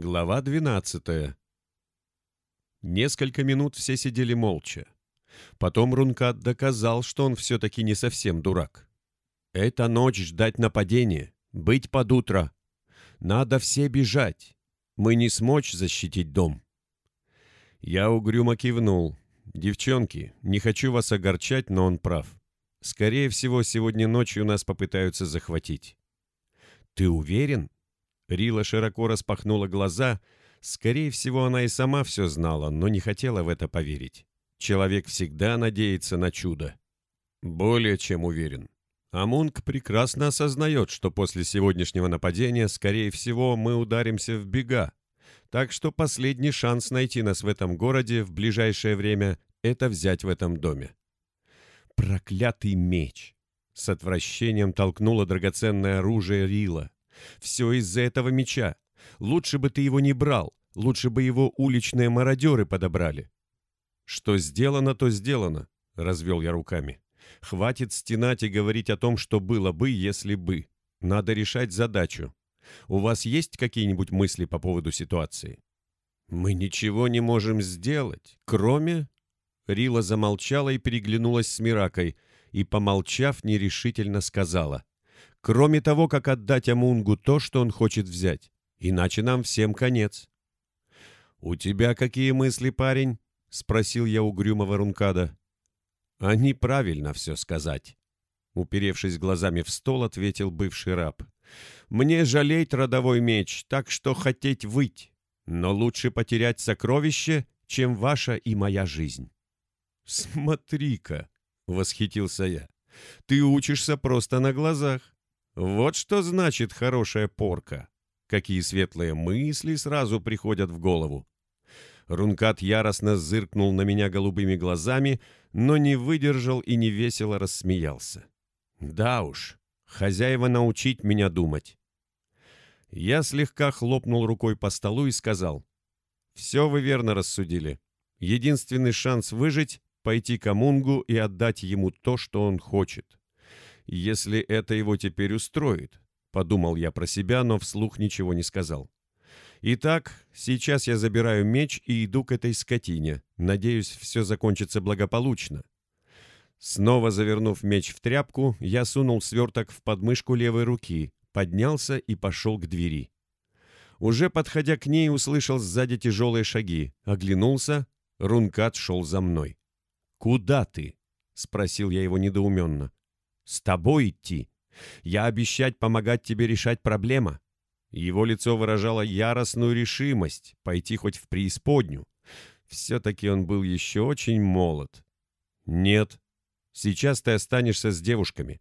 Глава 12 Несколько минут все сидели молча. Потом Рункат доказал, что он все-таки не совсем дурак. «Это ночь ждать нападения, быть под утро. Надо все бежать. Мы не смочь защитить дом». Я угрюмо кивнул. «Девчонки, не хочу вас огорчать, но он прав. Скорее всего, сегодня ночью нас попытаются захватить». «Ты уверен?» Рила широко распахнула глаза. Скорее всего, она и сама все знала, но не хотела в это поверить. Человек всегда надеется на чудо. Более чем уверен. Амунг прекрасно осознает, что после сегодняшнего нападения, скорее всего, мы ударимся в бега. Так что последний шанс найти нас в этом городе в ближайшее время — это взять в этом доме. Проклятый меч! С отвращением толкнуло драгоценное оружие Рила. Все из-за этого меча. Лучше бы ты его не брал, лучше бы его уличные мародеры подобрали. Что сделано, то сделано, развел я руками. Хватит стенать и говорить о том, что было бы, если бы. Надо решать задачу. У вас есть какие-нибудь мысли по поводу ситуации? Мы ничего не можем сделать, кроме... Рила замолчала и переглянулась с Миракой, и, помолчав, нерешительно сказала кроме того, как отдать Амунгу то, что он хочет взять. Иначе нам всем конец. «У тебя какие мысли, парень?» — спросил я угрюмого Рункада. «Они правильно все сказать». Уперевшись глазами в стол, ответил бывший раб. «Мне жалеть родовой меч, так что хотеть выть. Но лучше потерять сокровище, чем ваша и моя жизнь». «Смотри-ка!» — восхитился я. «Ты учишься просто на глазах. Вот что значит хорошая порка. Какие светлые мысли сразу приходят в голову. Рункат яростно зыркнул на меня голубыми глазами, но не выдержал и невесело рассмеялся. Да уж, хозяева научить меня думать. Я слегка хлопнул рукой по столу и сказал, «Все вы верно рассудили. Единственный шанс выжить — пойти к Амунгу и отдать ему то, что он хочет если это его теперь устроит. Подумал я про себя, но вслух ничего не сказал. Итак, сейчас я забираю меч и иду к этой скотине. Надеюсь, все закончится благополучно. Снова завернув меч в тряпку, я сунул сверток в подмышку левой руки, поднялся и пошел к двери. Уже подходя к ней, услышал сзади тяжелые шаги. Оглянулся. Рункат шел за мной. «Куда ты?» — спросил я его недоуменно. С тобой идти. Я обещать помогать тебе решать проблема. Его лицо выражало яростную решимость пойти хоть в преисподнюю. Все-таки он был еще очень молод. Нет, сейчас ты останешься с девушками.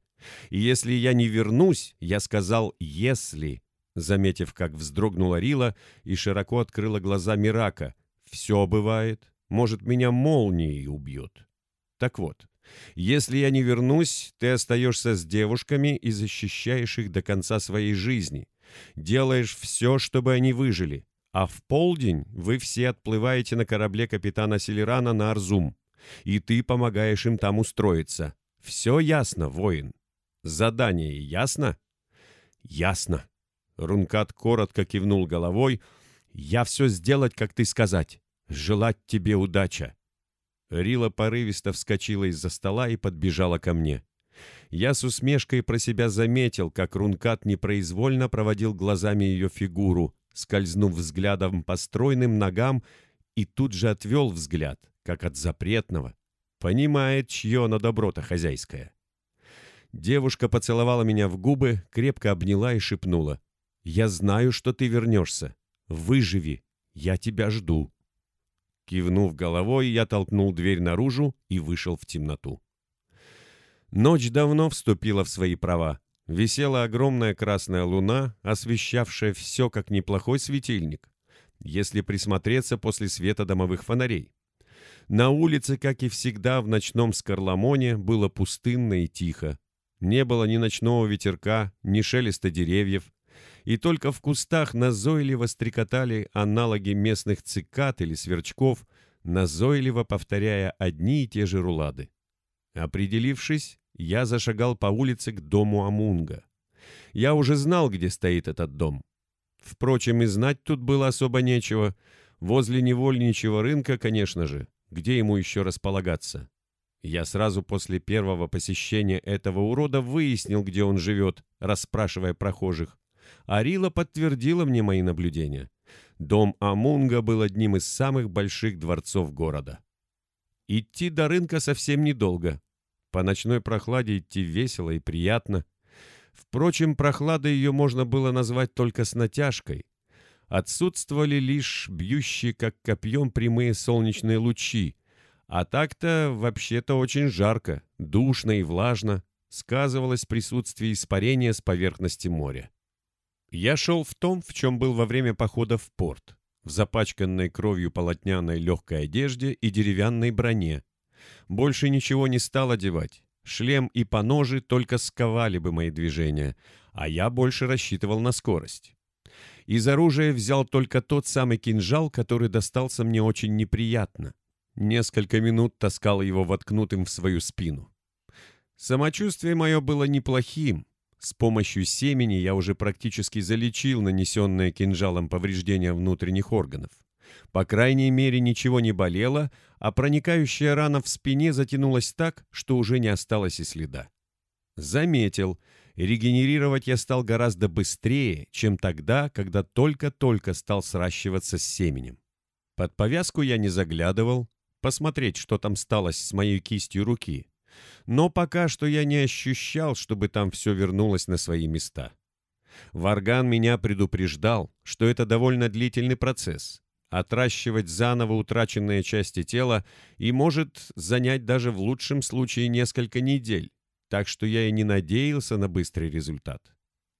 И если я не вернусь, я сказал «если», заметив, как вздрогнула Рила и широко открыла глаза Мирака. «Все бывает. Может, меня молнией убьет». Так вот, если я не вернусь, ты остаешься с девушками и защищаешь их до конца своей жизни. Делаешь все, чтобы они выжили. А в полдень вы все отплываете на корабле капитана Селерана на Арзум. И ты помогаешь им там устроиться. Все ясно, воин. Задание ясно? Ясно. Рункат коротко кивнул головой. Я все сделать, как ты сказать. Желать тебе удача. Рила порывисто вскочила из-за стола и подбежала ко мне. Я с усмешкой про себя заметил, как Рункат непроизвольно проводил глазами ее фигуру, скользнув взглядом по стройным ногам, и тут же отвел взгляд, как от запретного. Понимает, чье оно доброта хозяйское. Девушка поцеловала меня в губы, крепко обняла и шепнула. «Я знаю, что ты вернешься. Выживи. Я тебя жду». Кивнув головой, я толкнул дверь наружу и вышел в темноту. Ночь давно вступила в свои права. Висела огромная красная луна, освещавшая все как неплохой светильник, если присмотреться после света домовых фонарей. На улице, как и всегда в ночном Скорламоне, было пустынно и тихо. Не было ни ночного ветерка, ни шелеста деревьев, и только в кустах назойливо стрекотали аналоги местных цикад или сверчков, назойливо повторяя одни и те же рулады. Определившись, я зашагал по улице к дому Амунга. Я уже знал, где стоит этот дом. Впрочем, и знать тут было особо нечего. Возле невольничьего рынка, конечно же, где ему еще располагаться. Я сразу после первого посещения этого урода выяснил, где он живет, расспрашивая прохожих. Арила подтвердила мне мои наблюдения. Дом Амунга был одним из самых больших дворцов города. Идти до рынка совсем недолго. По ночной прохладе идти весело и приятно. Впрочем, прохладой ее можно было назвать только с натяжкой. Отсутствовали лишь бьющие, как копьем, прямые солнечные лучи. А так-то вообще-то очень жарко, душно и влажно. Сказывалось присутствие испарения с поверхности моря. Я шел в том, в чем был во время похода в порт, в запачканной кровью полотняной легкой одежде и деревянной броне. Больше ничего не стал одевать. Шлем и поножи только сковали бы мои движения, а я больше рассчитывал на скорость. Из оружия взял только тот самый кинжал, который достался мне очень неприятно. Несколько минут таскал его воткнутым в свою спину. Самочувствие мое было неплохим, с помощью семени я уже практически залечил нанесенное кинжалом повреждения внутренних органов. По крайней мере, ничего не болело, а проникающая рана в спине затянулась так, что уже не осталось и следа. Заметил, регенерировать я стал гораздо быстрее, чем тогда, когда только-только стал сращиваться с семенем. Под повязку я не заглядывал, посмотреть, что там сталось с моей кистью руки. Но пока что я не ощущал, чтобы там все вернулось на свои места. Варган меня предупреждал, что это довольно длительный процесс. Отращивать заново утраченные части тела и может занять даже в лучшем случае несколько недель, так что я и не надеялся на быстрый результат.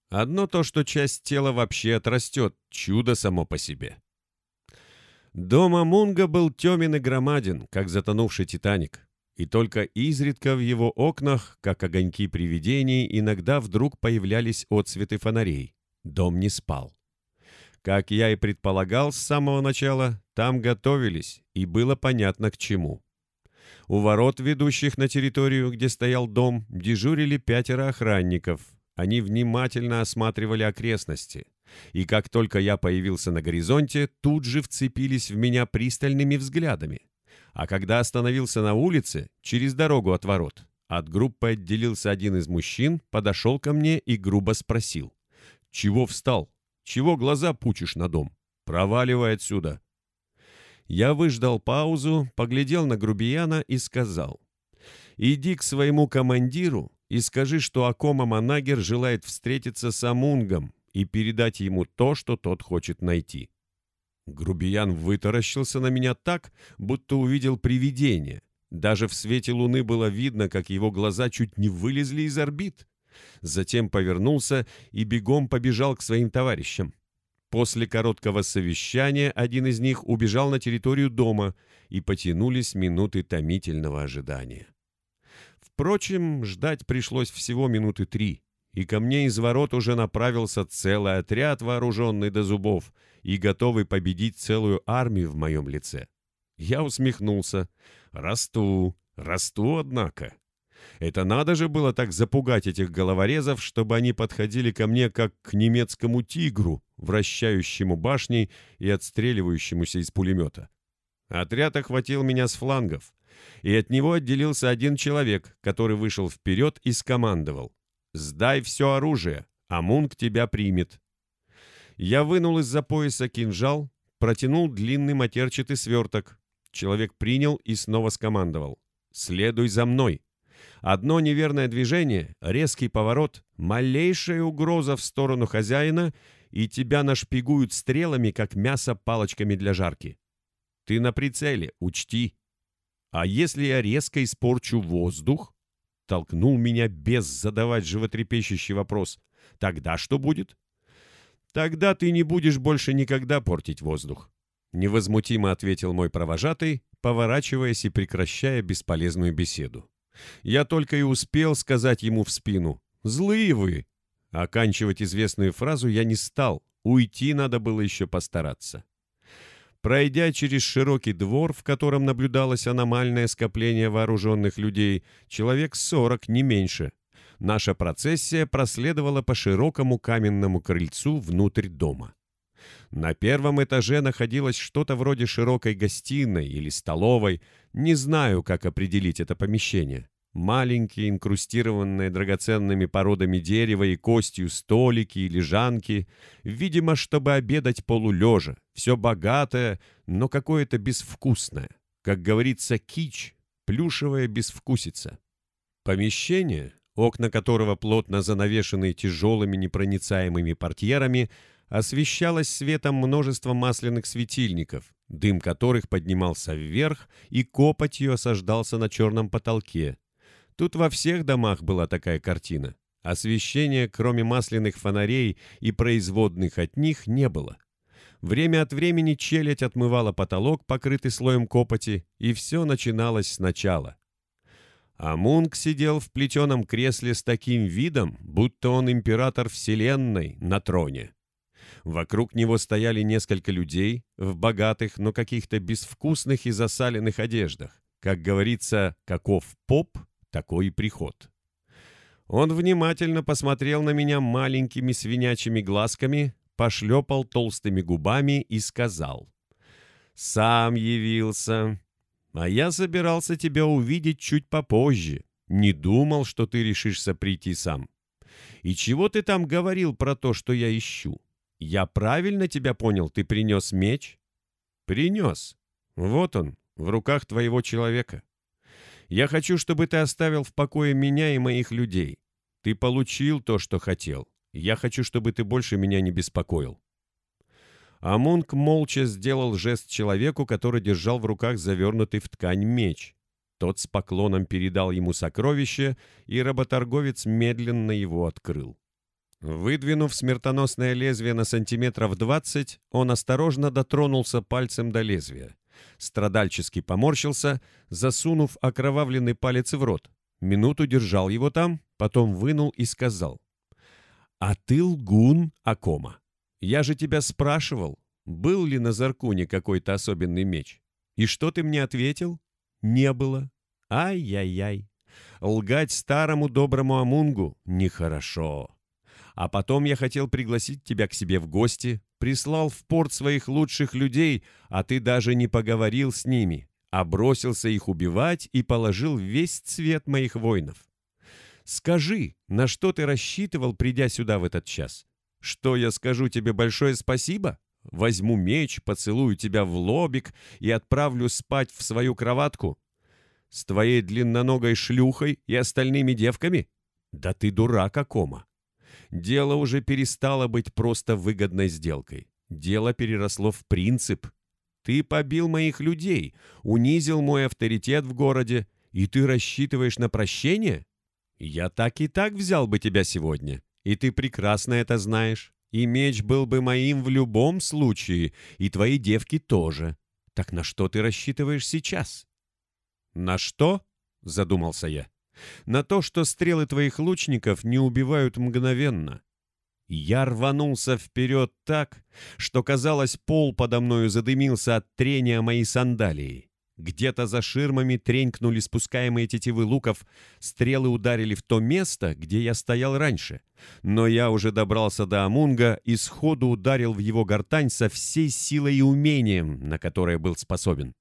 Одно то, что часть тела вообще отрастет, чудо само по себе. Дом Амунга был темен и громаден, как затонувший Титаник и только изредка в его окнах, как огоньки привидений, иногда вдруг появлялись отсветы фонарей. Дом не спал. Как я и предполагал с самого начала, там готовились, и было понятно к чему. У ворот, ведущих на территорию, где стоял дом, дежурили пятеро охранников. Они внимательно осматривали окрестности. И как только я появился на горизонте, тут же вцепились в меня пристальными взглядами. А когда остановился на улице, через дорогу от ворот, от группы отделился один из мужчин, подошел ко мне и грубо спросил. «Чего встал? Чего глаза пучишь на дом? Проваливай отсюда!» Я выждал паузу, поглядел на грубияна и сказал. «Иди к своему командиру и скажи, что Акома Манагер желает встретиться с Амунгом и передать ему то, что тот хочет найти». Грубиян вытаращился на меня так, будто увидел привидение. Даже в свете луны было видно, как его глаза чуть не вылезли из орбит. Затем повернулся и бегом побежал к своим товарищам. После короткого совещания один из них убежал на территорию дома, и потянулись минуты томительного ожидания. Впрочем, ждать пришлось всего минуты три и ко мне из ворот уже направился целый отряд, вооруженный до зубов и готовый победить целую армию в моем лице. Я усмехнулся. Расту, расту, однако. Это надо же было так запугать этих головорезов, чтобы они подходили ко мне как к немецкому тигру, вращающему башней и отстреливающемуся из пулемета. Отряд охватил меня с флангов, и от него отделился один человек, который вышел вперед и скомандовал. «Сдай все оружие, а Мунк тебя примет». Я вынул из-за пояса кинжал, протянул длинный матерчатый сверток. Человек принял и снова скомандовал. «Следуй за мной». Одно неверное движение, резкий поворот, малейшая угроза в сторону хозяина, и тебя нашпигуют стрелами, как мясо палочками для жарки. Ты на прицеле, учти. А если я резко испорчу воздух? Толкнул меня без задавать животрепещущий вопрос. «Тогда что будет?» «Тогда ты не будешь больше никогда портить воздух», — невозмутимо ответил мой провожатый, поворачиваясь и прекращая бесполезную беседу. Я только и успел сказать ему в спину «Злые вы!» Оканчивать известную фразу я не стал, уйти надо было еще постараться. Пройдя через широкий двор, в котором наблюдалось аномальное скопление вооруженных людей, человек сорок, не меньше, наша процессия проследовала по широкому каменному крыльцу внутрь дома. На первом этаже находилось что-то вроде широкой гостиной или столовой, не знаю, как определить это помещение. Маленькие, инкрустированные драгоценными породами дерева и костью столики и лежанки, видимо, чтобы обедать полулежа, все богатое, но какое-то безвкусное. Как говорится, кич, плюшевая безвкусица. Помещение, окна которого плотно занавешены тяжелыми непроницаемыми портьерами, освещалось светом множества масляных светильников, дым которых поднимался вверх и копотью осаждался на черном потолке. Тут во всех домах была такая картина. Освещения, кроме масляных фонарей и производных от них, не было. Время от времени челядь отмывала потолок, покрытый слоем копоти, и все начиналось сначала. А Мунк сидел в плетеном кресле с таким видом, будто он император Вселенной на троне. Вокруг него стояли несколько людей в богатых, но каких-то безвкусных и засаленных одеждах. Как говорится, каков поп, такой приход. Он внимательно посмотрел на меня маленькими свинячьими глазками, пошлепал толстыми губами и сказал. «Сам явился. А я собирался тебя увидеть чуть попозже. Не думал, что ты решишься прийти сам. И чего ты там говорил про то, что я ищу? Я правильно тебя понял? Ты принес меч?» «Принес. Вот он, в руках твоего человека. Я хочу, чтобы ты оставил в покое меня и моих людей. Ты получил то, что хотел. Я хочу, чтобы ты больше меня не беспокоил». Амунг молча сделал жест человеку, который держал в руках завернутый в ткань меч. Тот с поклоном передал ему сокровище, и работорговец медленно его открыл. Выдвинув смертоносное лезвие на сантиметров двадцать, он осторожно дотронулся пальцем до лезвия. Страдальчески поморщился, засунув окровавленный палец в рот. Минуту держал его там, потом вынул и сказал. «А ты лгун, Акома. Я же тебя спрашивал, был ли на Заркуне какой-то особенный меч. И что ты мне ответил? Не было. Ай-яй-яй. Лгать старому доброму Амунгу нехорошо. А потом я хотел пригласить тебя к себе в гости, прислал в порт своих лучших людей, а ты даже не поговорил с ними, а бросился их убивать и положил весь цвет моих воинов. Скажи, на что ты рассчитывал, придя сюда в этот час? Что я скажу тебе большое спасибо? Возьму меч, поцелую тебя в лобик и отправлю спать в свою кроватку? С твоей длинноногой шлюхой и остальными девками? Да ты дурак, Акома дело уже перестало быть просто выгодной сделкой. Дело переросло в принцип. Ты побил моих людей, унизил мой авторитет в городе, и ты рассчитываешь на прощение? Я так и так взял бы тебя сегодня, и ты прекрасно это знаешь. И меч был бы моим в любом случае, и твои девки тоже. Так на что ты рассчитываешь сейчас? На что? Задумался я на то, что стрелы твоих лучников не убивают мгновенно. Я рванулся вперед так, что, казалось, пол подо мною задымился от трения моей сандалии. Где-то за ширмами тренькнули спускаемые тетивы луков, стрелы ударили в то место, где я стоял раньше. Но я уже добрался до Амунга и сходу ударил в его гортань со всей силой и умением, на которое был способен.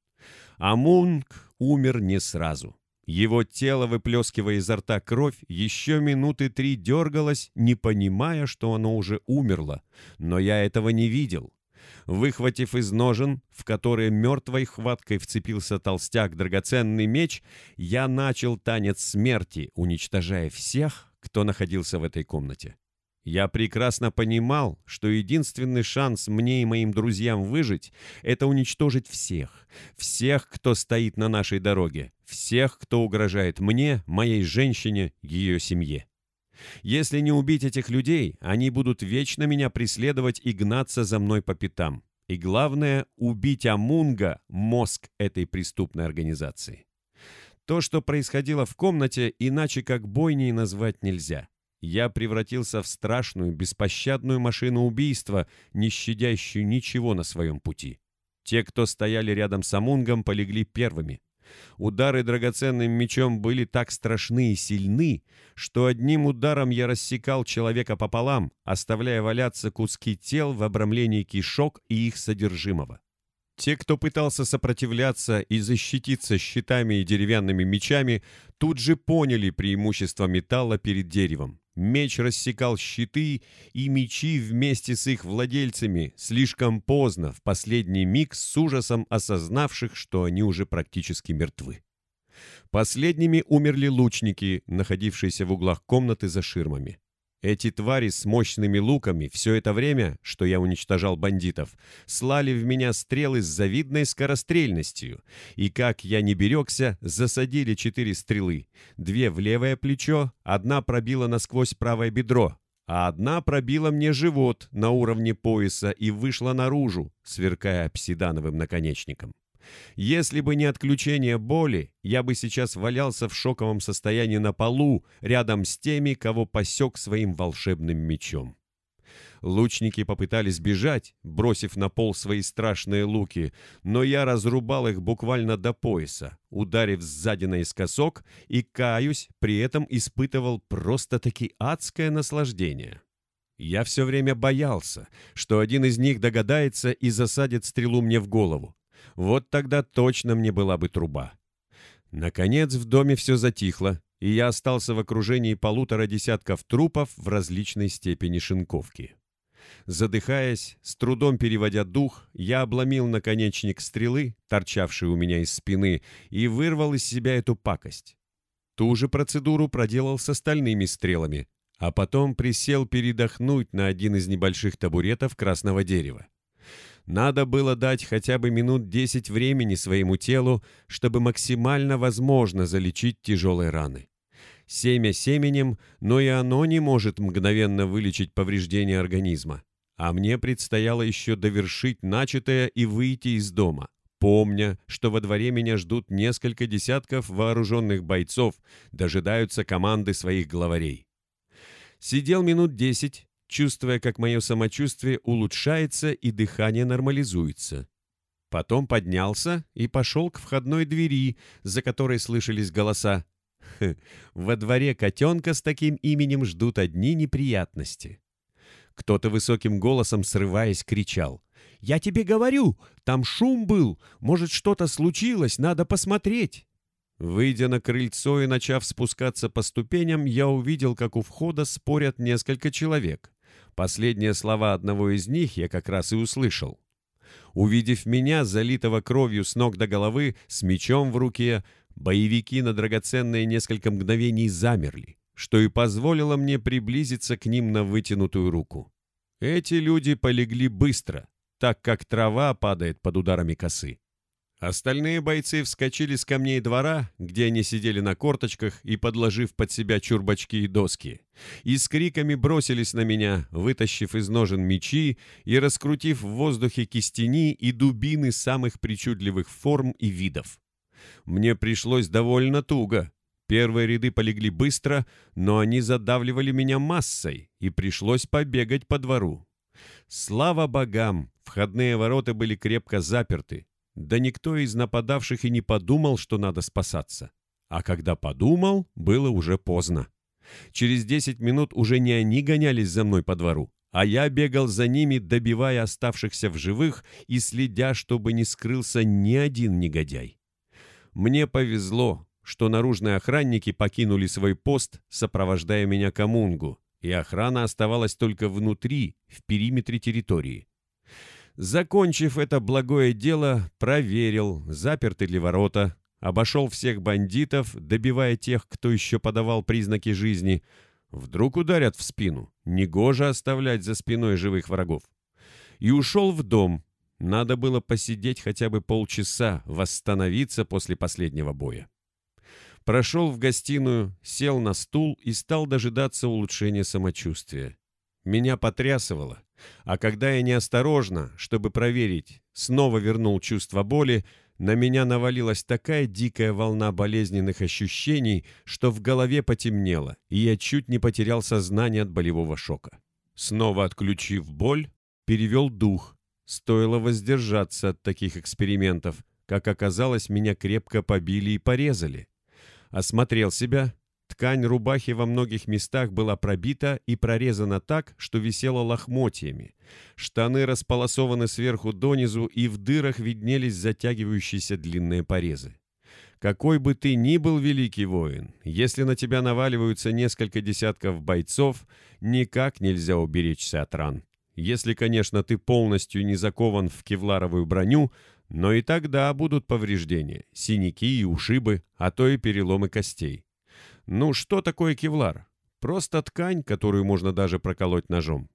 Амунг умер не сразу. Его тело, выплескивая изо рта кровь, еще минуты три дергалось, не понимая, что оно уже умерло. Но я этого не видел. Выхватив из ножен, в которые мертвой хваткой вцепился толстяк драгоценный меч, я начал танец смерти, уничтожая всех, кто находился в этой комнате. Я прекрасно понимал, что единственный шанс мне и моим друзьям выжить — это уничтожить всех. Всех, кто стоит на нашей дороге. Всех, кто угрожает мне, моей женщине, ее семье. Если не убить этих людей, они будут вечно меня преследовать и гнаться за мной по пятам. И главное — убить Амунга, мозг этой преступной организации. То, что происходило в комнате, иначе как бойней назвать нельзя. Я превратился в страшную, беспощадную машину убийства, не щадящую ничего на своем пути. Те, кто стояли рядом с Амунгом, полегли первыми. Удары драгоценным мечом были так страшны и сильны, что одним ударом я рассекал человека пополам, оставляя валяться куски тел в обрамлении кишок и их содержимого. Те, кто пытался сопротивляться и защититься щитами и деревянными мечами, тут же поняли преимущество металла перед деревом. Меч рассекал щиты и мечи вместе с их владельцами слишком поздно, в последний миг с ужасом осознавших, что они уже практически мертвы. Последними умерли лучники, находившиеся в углах комнаты за ширмами. Эти твари с мощными луками все это время, что я уничтожал бандитов, слали в меня стрелы с завидной скорострельностью, и, как я не берегся, засадили четыре стрелы. Две в левое плечо, одна пробила насквозь правое бедро, а одна пробила мне живот на уровне пояса и вышла наружу, сверкая обсидановым наконечником. Если бы не отключение боли, я бы сейчас валялся в шоковом состоянии на полу, рядом с теми, кого посек своим волшебным мечом. Лучники попытались бежать, бросив на пол свои страшные луки, но я разрубал их буквально до пояса, ударив сзади наискосок и, каюсь, при этом испытывал просто-таки адское наслаждение. Я все время боялся, что один из них догадается и засадит стрелу мне в голову. Вот тогда точно мне была бы труба. Наконец в доме все затихло, и я остался в окружении полутора десятков трупов в различной степени шинковки. Задыхаясь, с трудом переводя дух, я обломил наконечник стрелы, торчавший у меня из спины, и вырвал из себя эту пакость. Ту же процедуру проделал с остальными стрелами, а потом присел передохнуть на один из небольших табуретов красного дерева. Надо было дать хотя бы минут десять времени своему телу, чтобы максимально возможно залечить тяжелые раны. Семя семенем, но и оно не может мгновенно вылечить повреждения организма. А мне предстояло еще довершить начатое и выйти из дома, помня, что во дворе меня ждут несколько десятков вооруженных бойцов, дожидаются команды своих главарей. Сидел минут десять, чувствуя, как мое самочувствие улучшается и дыхание нормализуется. Потом поднялся и пошел к входной двери, за которой слышались голоса. Во дворе котенка с таким именем ждут одни неприятности. Кто-то высоким голосом, срываясь, кричал. «Я тебе говорю, там шум был, может, что-то случилось, надо посмотреть». Выйдя на крыльцо и начав спускаться по ступеням, я увидел, как у входа спорят несколько человек. Последние слова одного из них я как раз и услышал. Увидев меня, залитого кровью с ног до головы, с мечом в руке, боевики на драгоценные несколько мгновений замерли, что и позволило мне приблизиться к ним на вытянутую руку. Эти люди полегли быстро, так как трава падает под ударами косы. Остальные бойцы вскочили с камней двора, где они сидели на корточках и подложив под себя чурбачки и доски, и с криками бросились на меня, вытащив из ножен мечи и раскрутив в воздухе кистени и дубины самых причудливых форм и видов. Мне пришлось довольно туго. Первые ряды полегли быстро, но они задавливали меня массой, и пришлось побегать по двору. Слава богам, входные ворота были крепко заперты, да никто из нападавших и не подумал, что надо спасаться. А когда подумал, было уже поздно. Через десять минут уже не они гонялись за мной по двору, а я бегал за ними, добивая оставшихся в живых и следя, чтобы не скрылся ни один негодяй. Мне повезло, что наружные охранники покинули свой пост, сопровождая меня к Амунгу, и охрана оставалась только внутри, в периметре территории. Закончив это благое дело, проверил, заперты ли ворота, обошел всех бандитов, добивая тех, кто еще подавал признаки жизни. Вдруг ударят в спину, негоже оставлять за спиной живых врагов. И ушел в дом. Надо было посидеть хотя бы полчаса, восстановиться после последнего боя. Прошел в гостиную, сел на стул и стал дожидаться улучшения самочувствия. Меня потрясывало. А когда я неосторожно, чтобы проверить, снова вернул чувство боли, на меня навалилась такая дикая волна болезненных ощущений, что в голове потемнело, и я чуть не потерял сознание от болевого шока. Снова отключив боль, перевел дух. Стоило воздержаться от таких экспериментов, как оказалось, меня крепко побили и порезали. Осмотрел себя. Ткань рубахи во многих местах была пробита и прорезана так, что висела лохмотьями. Штаны располосованы сверху донизу, и в дырах виднелись затягивающиеся длинные порезы. Какой бы ты ни был великий воин, если на тебя наваливаются несколько десятков бойцов, никак нельзя уберечься от ран. Если, конечно, ты полностью не закован в кевларовую броню, но и тогда будут повреждения, синяки и ушибы, а то и переломы костей. Ну, что такое кевлар? Просто ткань, которую можно даже проколоть ножом.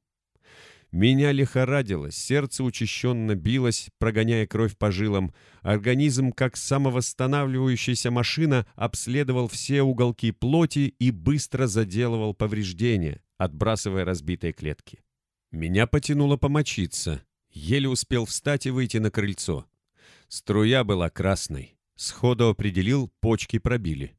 Меня лихорадило, сердце учащенно билось, прогоняя кровь по жилам. Организм, как самовосстанавливающаяся машина, обследовал все уголки плоти и быстро заделывал повреждения, отбрасывая разбитые клетки. Меня потянуло помочиться. Еле успел встать и выйти на крыльцо. Струя была красной. Сходу определил, почки пробили.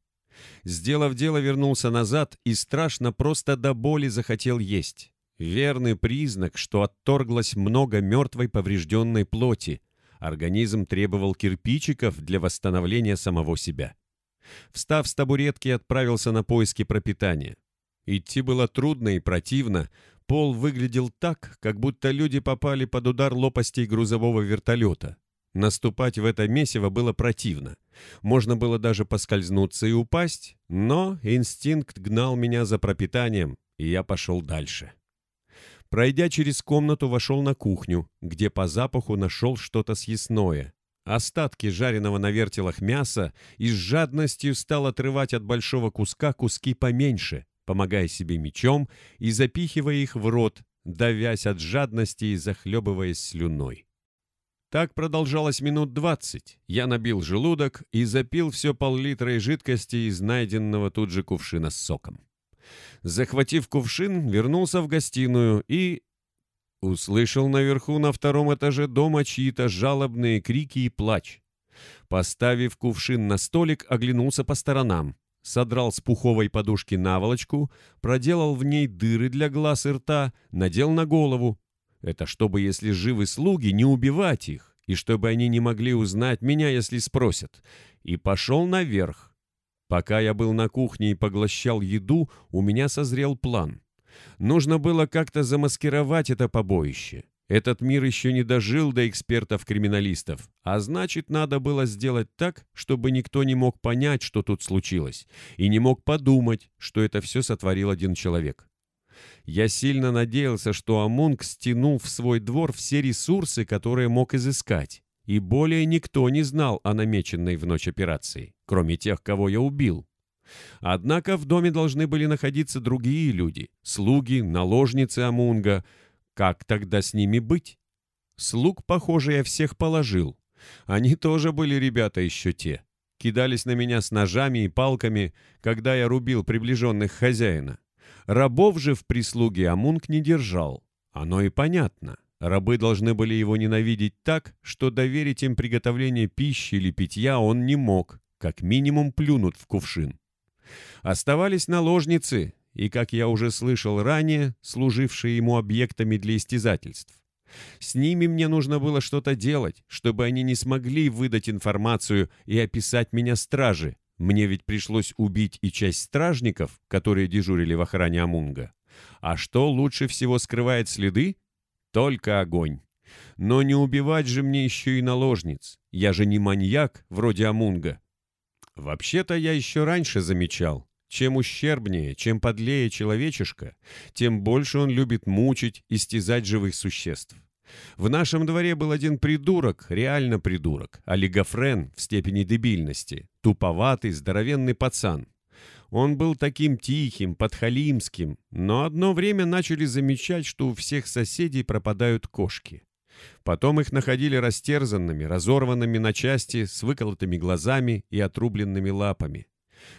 Сделав дело, вернулся назад и страшно просто до боли захотел есть. Верный признак, что отторглось много мертвой поврежденной плоти. Организм требовал кирпичиков для восстановления самого себя. Встав с табуретки, отправился на поиски пропитания. Идти было трудно и противно. Пол выглядел так, как будто люди попали под удар лопастей грузового вертолета. Наступать в это месиво было противно. Можно было даже поскользнуться и упасть, но инстинкт гнал меня за пропитанием, и я пошел дальше. Пройдя через комнату, вошел на кухню, где по запаху нашел что-то съестное. Остатки жареного на вертелах мяса и с жадностью стал отрывать от большого куска куски поменьше, помогая себе мечом и запихивая их в рот, давясь от жадности и захлебываясь слюной. Так продолжалось минут двадцать. Я набил желудок и запил все пол-литра жидкости из найденного тут же кувшина с соком. Захватив кувшин, вернулся в гостиную и... Услышал наверху на втором этаже дома чьи-то жалобные крики и плач. Поставив кувшин на столик, оглянулся по сторонам. Содрал с пуховой подушки наволочку, проделал в ней дыры для глаз и рта, надел на голову, это чтобы, если живы слуги, не убивать их, и чтобы они не могли узнать меня, если спросят. И пошел наверх. Пока я был на кухне и поглощал еду, у меня созрел план. Нужно было как-то замаскировать это побоище. Этот мир еще не дожил до экспертов-криминалистов, а значит, надо было сделать так, чтобы никто не мог понять, что тут случилось, и не мог подумать, что это все сотворил один человек. Я сильно надеялся, что Амунг стянул в свой двор все ресурсы, которые мог изыскать, и более никто не знал о намеченной в ночь операции, кроме тех, кого я убил. Однако в доме должны были находиться другие люди, слуги, наложницы Амунга. Как тогда с ними быть? Слуг, похоже, я всех положил. Они тоже были ребята еще те. Кидались на меня с ножами и палками, когда я рубил приближенных хозяина. Рабов же в прислуге Амунг не держал. Оно и понятно. Рабы должны были его ненавидеть так, что доверить им приготовление пищи или питья он не мог, как минимум плюнут в кувшин. Оставались наложницы, и, как я уже слышал ранее, служившие ему объектами для истязательств. С ними мне нужно было что-то делать, чтобы они не смогли выдать информацию и описать меня стражи, мне ведь пришлось убить и часть стражников, которые дежурили в охране Амунга. А что лучше всего скрывает следы? Только огонь. Но не убивать же мне еще и наложниц. Я же не маньяк, вроде Амунга. Вообще-то я еще раньше замечал. Чем ущербнее, чем подлее человечишка, тем больше он любит мучить, истязать живых существ. В нашем дворе был один придурок, реально придурок, олигофрен в степени дебильности, туповатый, здоровенный пацан. Он был таким тихим, подхалимским, но одно время начали замечать, что у всех соседей пропадают кошки. Потом их находили растерзанными, разорванными на части, с выколотыми глазами и отрубленными лапами.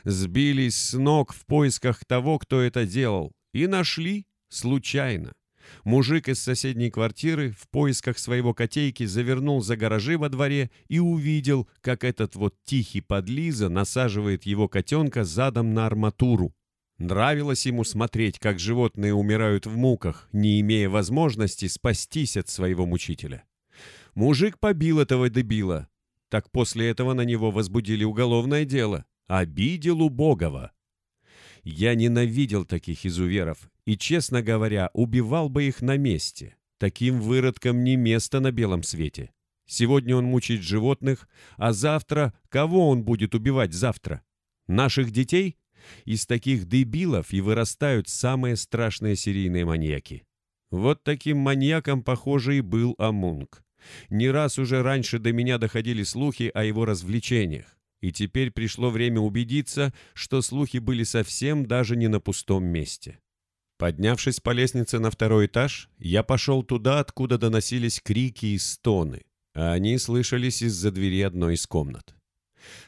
Сбились с ног в поисках того, кто это делал, и нашли случайно. Мужик из соседней квартиры в поисках своего котейки завернул за гаражи во дворе и увидел, как этот вот тихий подлиза насаживает его котенка задом на арматуру. Нравилось ему смотреть, как животные умирают в муках, не имея возможности спастись от своего мучителя. Мужик побил этого дебила. так после этого на него возбудили уголовное дело. Обидел убогого. Я ненавидел таких изуверов и, честно говоря, убивал бы их на месте. Таким выродкам не место на белом свете. Сегодня он мучает животных, а завтра кого он будет убивать завтра? Наших детей? Из таких дебилов и вырастают самые страшные серийные маньяки. Вот таким маньяком, похоже, и был Амунг. Не раз уже раньше до меня доходили слухи о его развлечениях, и теперь пришло время убедиться, что слухи были совсем даже не на пустом месте. Поднявшись по лестнице на второй этаж, я пошел туда, откуда доносились крики и стоны, а они слышались из-за двери одной из комнат.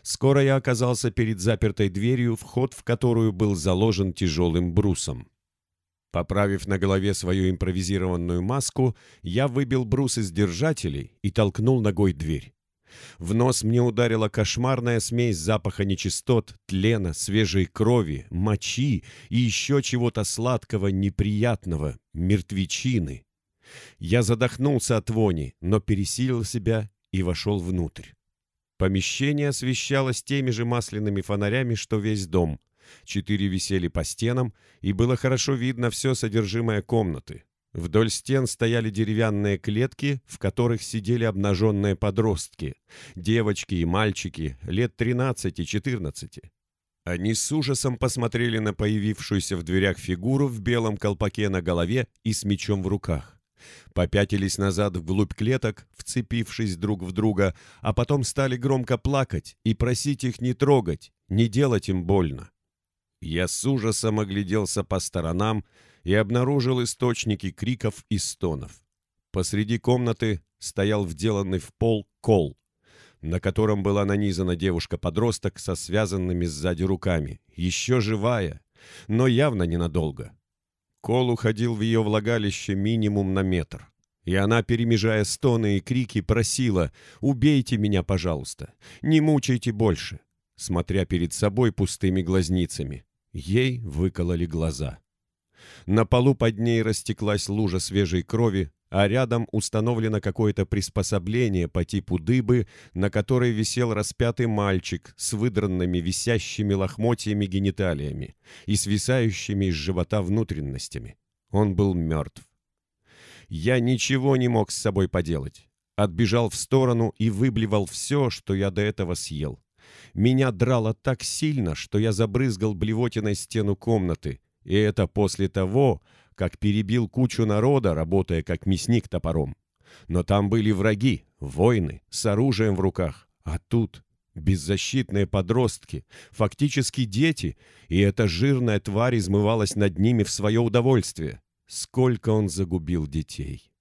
Скоро я оказался перед запертой дверью, вход в которую был заложен тяжелым брусом. Поправив на голове свою импровизированную маску, я выбил брус из держателей и толкнул ногой дверь. В нос мне ударила кошмарная смесь запаха нечистот, тлена, свежей крови, мочи и еще чего-то сладкого, неприятного, мертвечины. Я задохнулся от вони, но пересилил себя и вошел внутрь. Помещение освещалось теми же масляными фонарями, что весь дом. Четыре висели по стенам, и было хорошо видно все содержимое комнаты. Вдоль стен стояли деревянные клетки, в которых сидели обнаженные подростки, девочки и мальчики лет 13-14. Они с ужасом посмотрели на появившуюся в дверях фигуру в белом колпаке на голове и с мечом в руках попятились назад вглубь клеток, вцепившись друг в друга, а потом стали громко плакать и просить их не трогать, не делать им больно. Я с ужасом огляделся по сторонам и обнаружил источники криков и стонов. Посреди комнаты стоял вделанный в пол кол, на котором была нанизана девушка-подросток со связанными сзади руками, еще живая, но явно ненадолго. Кол уходил в ее влагалище минимум на метр. И она, перемежая стоны и крики, просила «Убейте меня, пожалуйста! Не мучайте больше!» смотря перед собой пустыми глазницами. Ей выкололи глаза. На полу под ней растеклась лужа свежей крови, а рядом установлено какое-то приспособление по типу дыбы, на которой висел распятый мальчик с выдранными висящими лохмотьями гениталиями и свисающими из живота внутренностями. Он был мертв. Я ничего не мог с собой поделать. Отбежал в сторону и выблевал все, что я до этого съел. Меня драло так сильно, что я забрызгал блевотиной стену комнаты, и это после того, как перебил кучу народа, работая как мясник топором. Но там были враги, воины, с оружием в руках. А тут беззащитные подростки, фактически дети, и эта жирная тварь измывалась над ними в свое удовольствие. Сколько он загубил детей!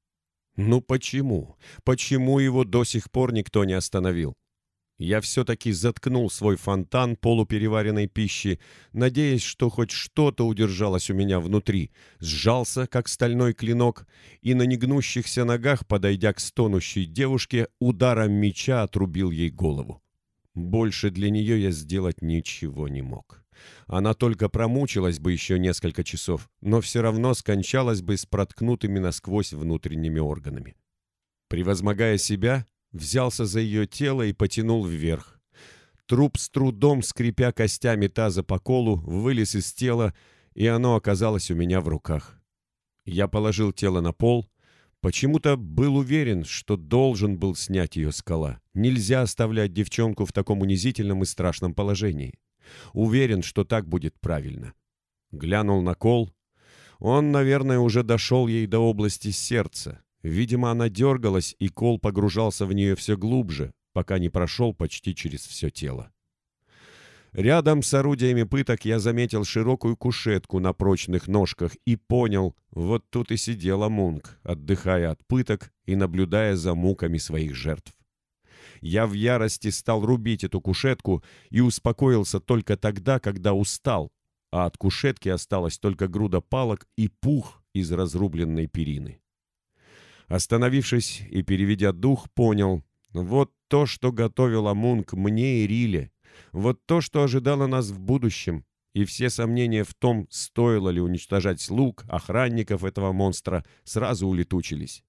Ну почему? Почему его до сих пор никто не остановил? Я все-таки заткнул свой фонтан полупереваренной пищи, надеясь, что хоть что-то удержалось у меня внутри, сжался, как стальной клинок, и на негнущихся ногах, подойдя к стонущей девушке, ударом меча отрубил ей голову. Больше для нее я сделать ничего не мог. Она только промучилась бы еще несколько часов, но все равно скончалась бы с проткнутыми насквозь внутренними органами. Превозмогая себя, взялся за ее тело и потянул вверх. Труп с трудом, скрипя костями таза по колу, вылез из тела, и оно оказалось у меня в руках. Я положил тело на пол. Почему-то был уверен, что должен был снять ее скала. Нельзя оставлять девчонку в таком унизительном и страшном положении. Уверен, что так будет правильно. Глянул на кол. Он, наверное, уже дошел ей до области сердца. Видимо, она дергалась, и кол погружался в нее все глубже, пока не прошел почти через все тело. Рядом с орудиями пыток я заметил широкую кушетку на прочных ножках и понял, вот тут и сидела Мунк, отдыхая от пыток и наблюдая за муками своих жертв. Я в ярости стал рубить эту кушетку и успокоился только тогда, когда устал, а от кушетки осталась только груда палок и пух из разрубленной перины. Остановившись и переведя дух, понял. Вот то, что готовила Мунк мне и Риле. Вот то, что ожидало нас в будущем. И все сомнения в том, стоило ли уничтожать слуг, охранников этого монстра, сразу улетучились.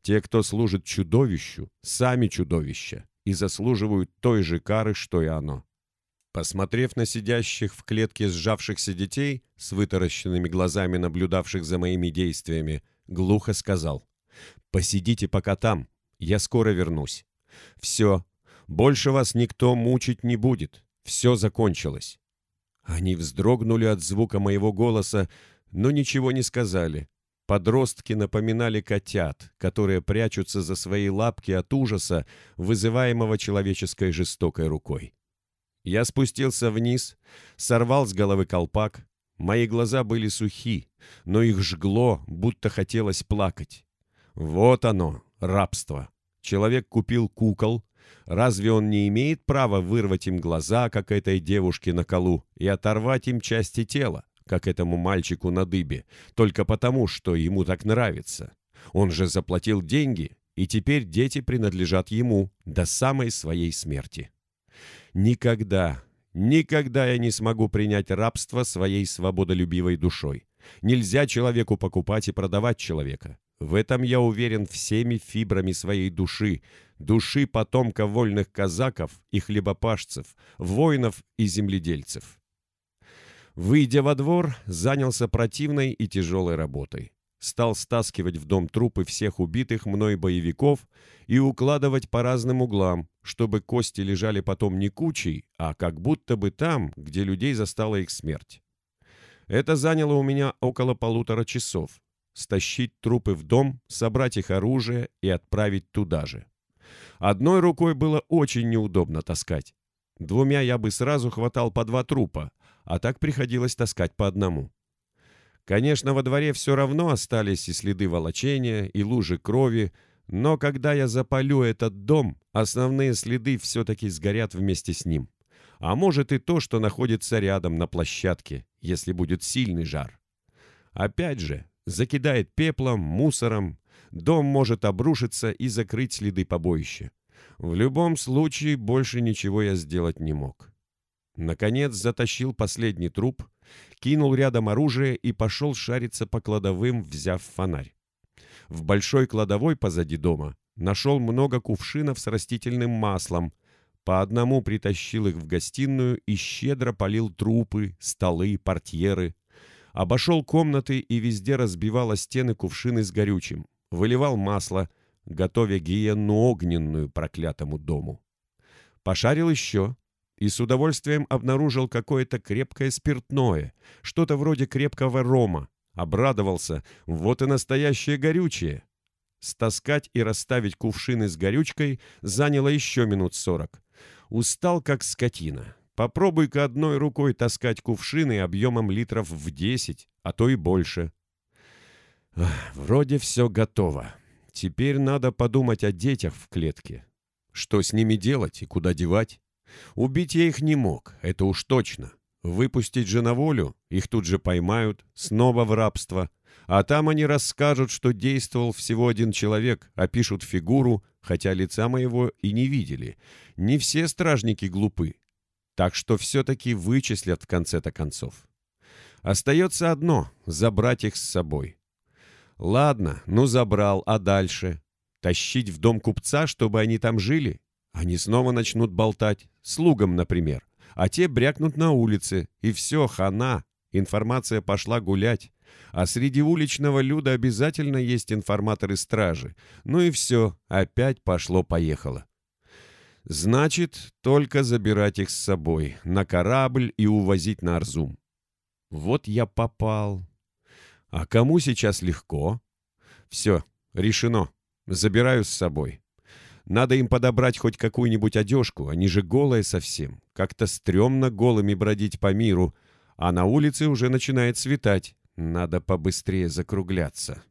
Те, кто служит чудовищу, сами чудовища. и заслуживают той же кары, что и оно. Посмотрев на сидящих в клетке сжавшихся детей, с вытаращенными глазами наблюдавших за моими действиями, глухо сказал «Посидите пока там, я скоро вернусь. Все, больше вас никто мучить не будет, все закончилось». Они вздрогнули от звука моего голоса, но ничего не сказали. Подростки напоминали котят, которые прячутся за свои лапки от ужаса, вызываемого человеческой жестокой рукой. Я спустился вниз, сорвал с головы колпак. Мои глаза были сухи, но их жгло, будто хотелось плакать. Вот оно, рабство. Человек купил кукол. Разве он не имеет права вырвать им глаза, как этой девушке на колу, и оторвать им части тела, как этому мальчику на дыбе, только потому, что ему так нравится? Он же заплатил деньги, и теперь дети принадлежат ему до самой своей смерти. Никогда, никогда я не смогу принять рабство своей свободолюбивой душой. Нельзя человеку покупать и продавать человека. В этом я уверен всеми фибрами своей души, души потомка вольных казаков и хлебопашцев, воинов и земледельцев. Выйдя во двор, занялся противной и тяжелой работой стал стаскивать в дом трупы всех убитых мной боевиков и укладывать по разным углам, чтобы кости лежали потом не кучей, а как будто бы там, где людей застала их смерть. Это заняло у меня около полутора часов. Стащить трупы в дом, собрать их оружие и отправить туда же. Одной рукой было очень неудобно таскать. Двумя я бы сразу хватал по два трупа, а так приходилось таскать по одному. Конечно, во дворе все равно остались и следы волочения, и лужи крови, но когда я запалю этот дом, основные следы все-таки сгорят вместе с ним. А может и то, что находится рядом на площадке, если будет сильный жар. Опять же, закидает пеплом, мусором, дом может обрушиться и закрыть следы побоища. В любом случае, больше ничего я сделать не мог. Наконец затащил последний труп, кинул рядом оружие и пошел шариться по кладовым, взяв фонарь. В большой кладовой позади дома нашел много кувшинов с растительным маслом, по одному притащил их в гостиную и щедро полил трупы, столы, портьеры. Обошел комнаты и везде разбивал о стены кувшины с горючим, выливал масло, готовя гиену огненную проклятому дому. Пошарил еще, и с удовольствием обнаружил какое-то крепкое спиртное, что-то вроде крепкого рома. Обрадовался, вот и настоящее горючее. Стаскать и расставить кувшины с горючкой заняло еще минут сорок. Устал, как скотина. Попробуй-ка одной рукой таскать кувшины объемом литров в десять, а то и больше. Вроде все готово. Теперь надо подумать о детях в клетке. Что с ними делать и куда девать? Убить я их не мог, это уж точно. Выпустить же на волю, их тут же поймают, снова в рабство. А там они расскажут, что действовал всего один человек, опишут фигуру, хотя лица моего и не видели. Не все стражники глупы. Так что все-таки вычислят в конце-то концов. Остается одно — забрать их с собой. Ладно, ну забрал, а дальше? Тащить в дом купца, чтобы они там жили? Они снова начнут болтать, слугам, например, а те брякнут на улице, и все, хана, информация пошла гулять. А среди уличного люда обязательно есть информаторы стражи. Ну и все, опять пошло-поехало. Значит, только забирать их с собой, на корабль и увозить на Арзум. Вот я попал. А кому сейчас легко? Все, решено. Забираю с собой. Надо им подобрать хоть какую-нибудь одежку, они же голые совсем. Как-то стрёмно голыми бродить по миру, а на улице уже начинает светать. Надо побыстрее закругляться.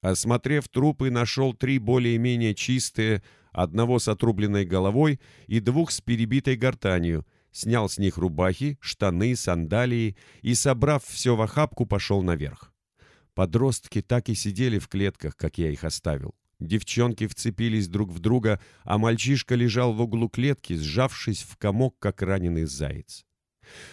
Осмотрев трупы, нашел три более-менее чистые, одного с отрубленной головой и двух с перебитой гортанью, снял с них рубахи, штаны, сандалии и, собрав все в охапку, пошел наверх. Подростки так и сидели в клетках, как я их оставил. Девчонки вцепились друг в друга, а мальчишка лежал в углу клетки, сжавшись в комок, как раненый заяц.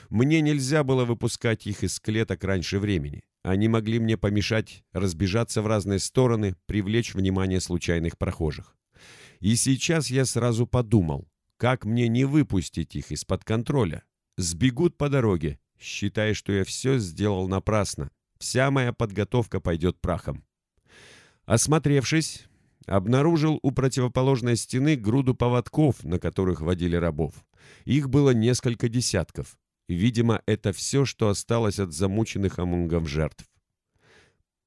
Мне нельзя было выпускать их из клеток раньше времени. Они могли мне помешать разбежаться в разные стороны, привлечь внимание случайных прохожих. И сейчас я сразу подумал, как мне не выпустить их из-под контроля. Сбегут по дороге, считая, что я все сделал напрасно. Вся моя подготовка пойдет прахом. Осмотревшись, обнаружил у противоположной стены груду поводков, на которых водили рабов. Их было несколько десятков. Видимо, это все, что осталось от замученных амунгом жертв.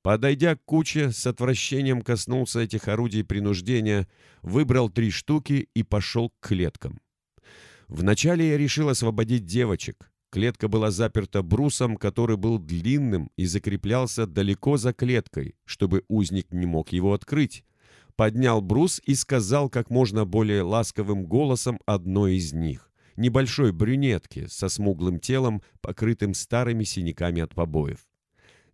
Подойдя к куче, с отвращением коснулся этих орудий принуждения, выбрал три штуки и пошел к клеткам. Вначале я решил освободить девочек. Клетка была заперта брусом, который был длинным и закреплялся далеко за клеткой, чтобы узник не мог его открыть. Поднял брус и сказал как можно более ласковым голосом одной из них, небольшой брюнетке со смуглым телом, покрытым старыми синяками от побоев.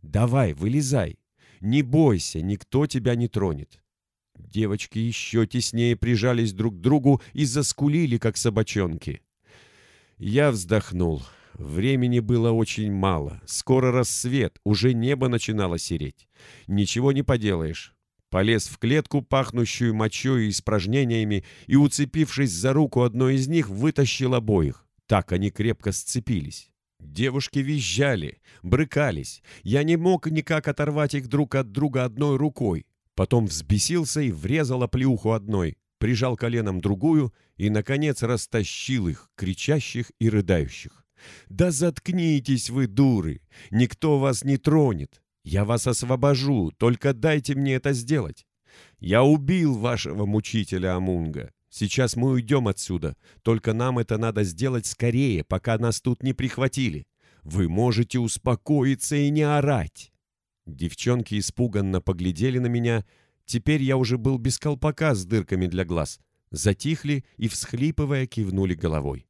«Давай, вылезай! Не бойся, никто тебя не тронет!» Девочки еще теснее прижались друг к другу и заскулили, как собачонки. Я вздохнул. Времени было очень мало. Скоро рассвет, уже небо начинало сереть. Ничего не поделаешь. Полез в клетку, пахнущую мочой и испражнениями, и, уцепившись за руку одной из них, вытащил обоих. Так они крепко сцепились. Девушки визжали, брыкались. Я не мог никак оторвать их друг от друга одной рукой. Потом взбесился и врезал оплеуху одной, прижал коленом другую и, наконец, растащил их, кричащих и рыдающих. «Да заткнитесь вы, дуры! Никто вас не тронет! Я вас освобожу, только дайте мне это сделать! Я убил вашего мучителя Амунга! Сейчас мы уйдем отсюда, только нам это надо сделать скорее, пока нас тут не прихватили! Вы можете успокоиться и не орать!» Девчонки испуганно поглядели на меня, теперь я уже был без колпака с дырками для глаз, затихли и, всхлипывая, кивнули головой.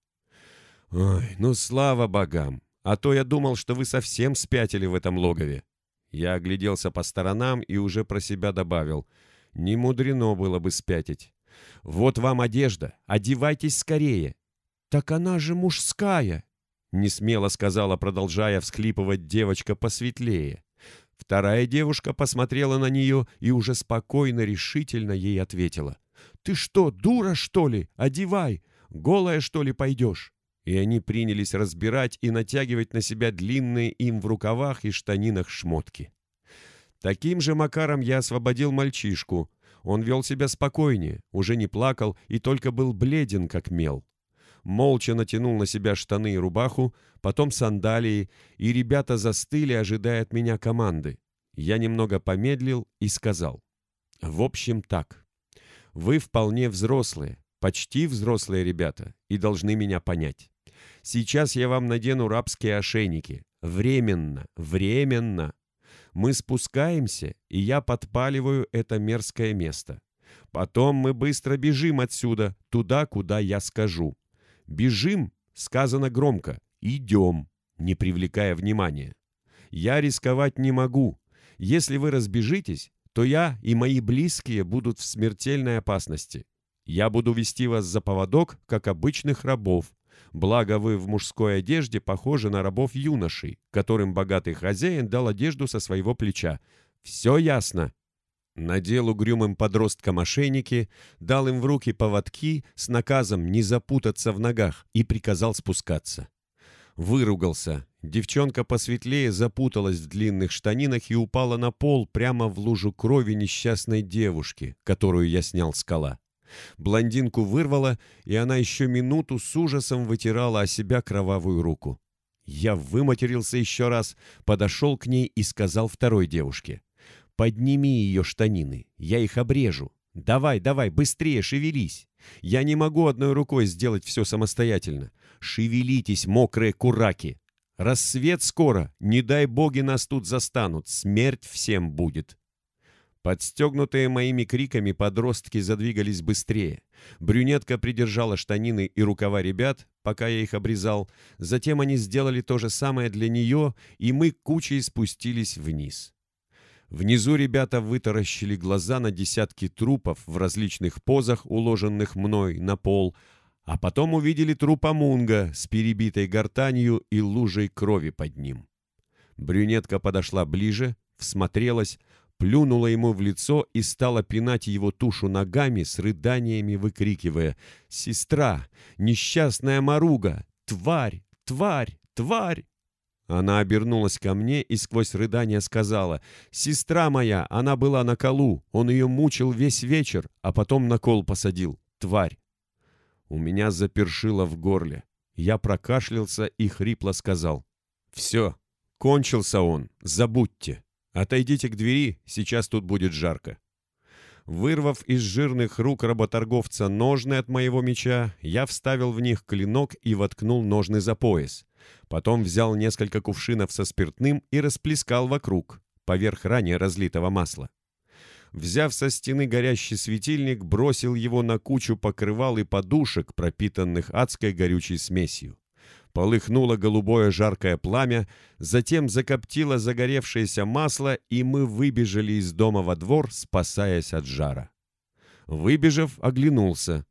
«Ой, ну слава богам! А то я думал, что вы совсем спятили в этом логове». Я огляделся по сторонам и уже про себя добавил. Не мудрено было бы спятить. «Вот вам одежда, одевайтесь скорее». «Так она же мужская!» Несмело сказала, продолжая всхлипывать девочка посветлее. Вторая девушка посмотрела на нее и уже спокойно, решительно ей ответила. «Ты что, дура, что ли? Одевай! Голая, что ли, пойдешь?» и они принялись разбирать и натягивать на себя длинные им в рукавах и штанинах шмотки. Таким же макаром я освободил мальчишку. Он вел себя спокойнее, уже не плакал и только был бледен, как мел. Молча натянул на себя штаны и рубаху, потом сандалии, и ребята застыли, ожидая от меня команды. Я немного помедлил и сказал. «В общем, так. Вы вполне взрослые, почти взрослые ребята, и должны меня понять. Сейчас я вам надену рабские ошейники. Временно, временно. Мы спускаемся, и я подпаливаю это мерзкое место. Потом мы быстро бежим отсюда, туда, куда я скажу. Бежим, сказано громко, идем, не привлекая внимания. Я рисковать не могу. Если вы разбежитесь, то я и мои близкие будут в смертельной опасности. Я буду вести вас за поводок, как обычных рабов, Благо вы в мужской одежде похожи на рабов юношей, которым богатый хозяин дал одежду со своего плеча. Все ясно?» Надел угрюмым подросткам ошейники, дал им в руки поводки с наказом не запутаться в ногах и приказал спускаться. Выругался. Девчонка посветлее запуталась в длинных штанинах и упала на пол прямо в лужу крови несчастной девушки, которую я снял с скала. Блондинку вырвало, и она еще минуту с ужасом вытирала о себя кровавую руку. Я выматерился еще раз, подошел к ней и сказал второй девушке. «Подними ее штанины, я их обрежу. Давай, давай, быстрее, шевелись. Я не могу одной рукой сделать все самостоятельно. Шевелитесь, мокрые кураки. Рассвет скоро, не дай боги нас тут застанут, смерть всем будет». Подстегнутые моими криками подростки задвигались быстрее. Брюнетка придержала штанины и рукава ребят, пока я их обрезал. Затем они сделали то же самое для нее, и мы кучей спустились вниз. Внизу ребята вытаращили глаза на десятки трупов в различных позах, уложенных мной на пол, а потом увидели труп Амунга с перебитой гортанью и лужей крови под ним. Брюнетка подошла ближе, всмотрелась, плюнула ему в лицо и стала пинать его тушу ногами с рыданиями, выкрикивая «Сестра! Несчастная Маруга! Тварь! Тварь! Тварь!» Она обернулась ко мне и сквозь рыдания сказала «Сестра моя, она была на колу, он ее мучил весь вечер, а потом на кол посадил. Тварь!» У меня запершило в горле. Я прокашлялся и хрипло сказал «Все, кончился он, забудьте». «Отойдите к двери, сейчас тут будет жарко». Вырвав из жирных рук работорговца ножны от моего меча, я вставил в них клинок и воткнул ножны за пояс. Потом взял несколько кувшинов со спиртным и расплескал вокруг, поверх ранее разлитого масла. Взяв со стены горящий светильник, бросил его на кучу покрывал и подушек, пропитанных адской горючей смесью. Полыхнуло голубое жаркое пламя, затем закоптило загоревшееся масло, и мы выбежали из дома во двор, спасаясь от жара. Выбежав, оглянулся.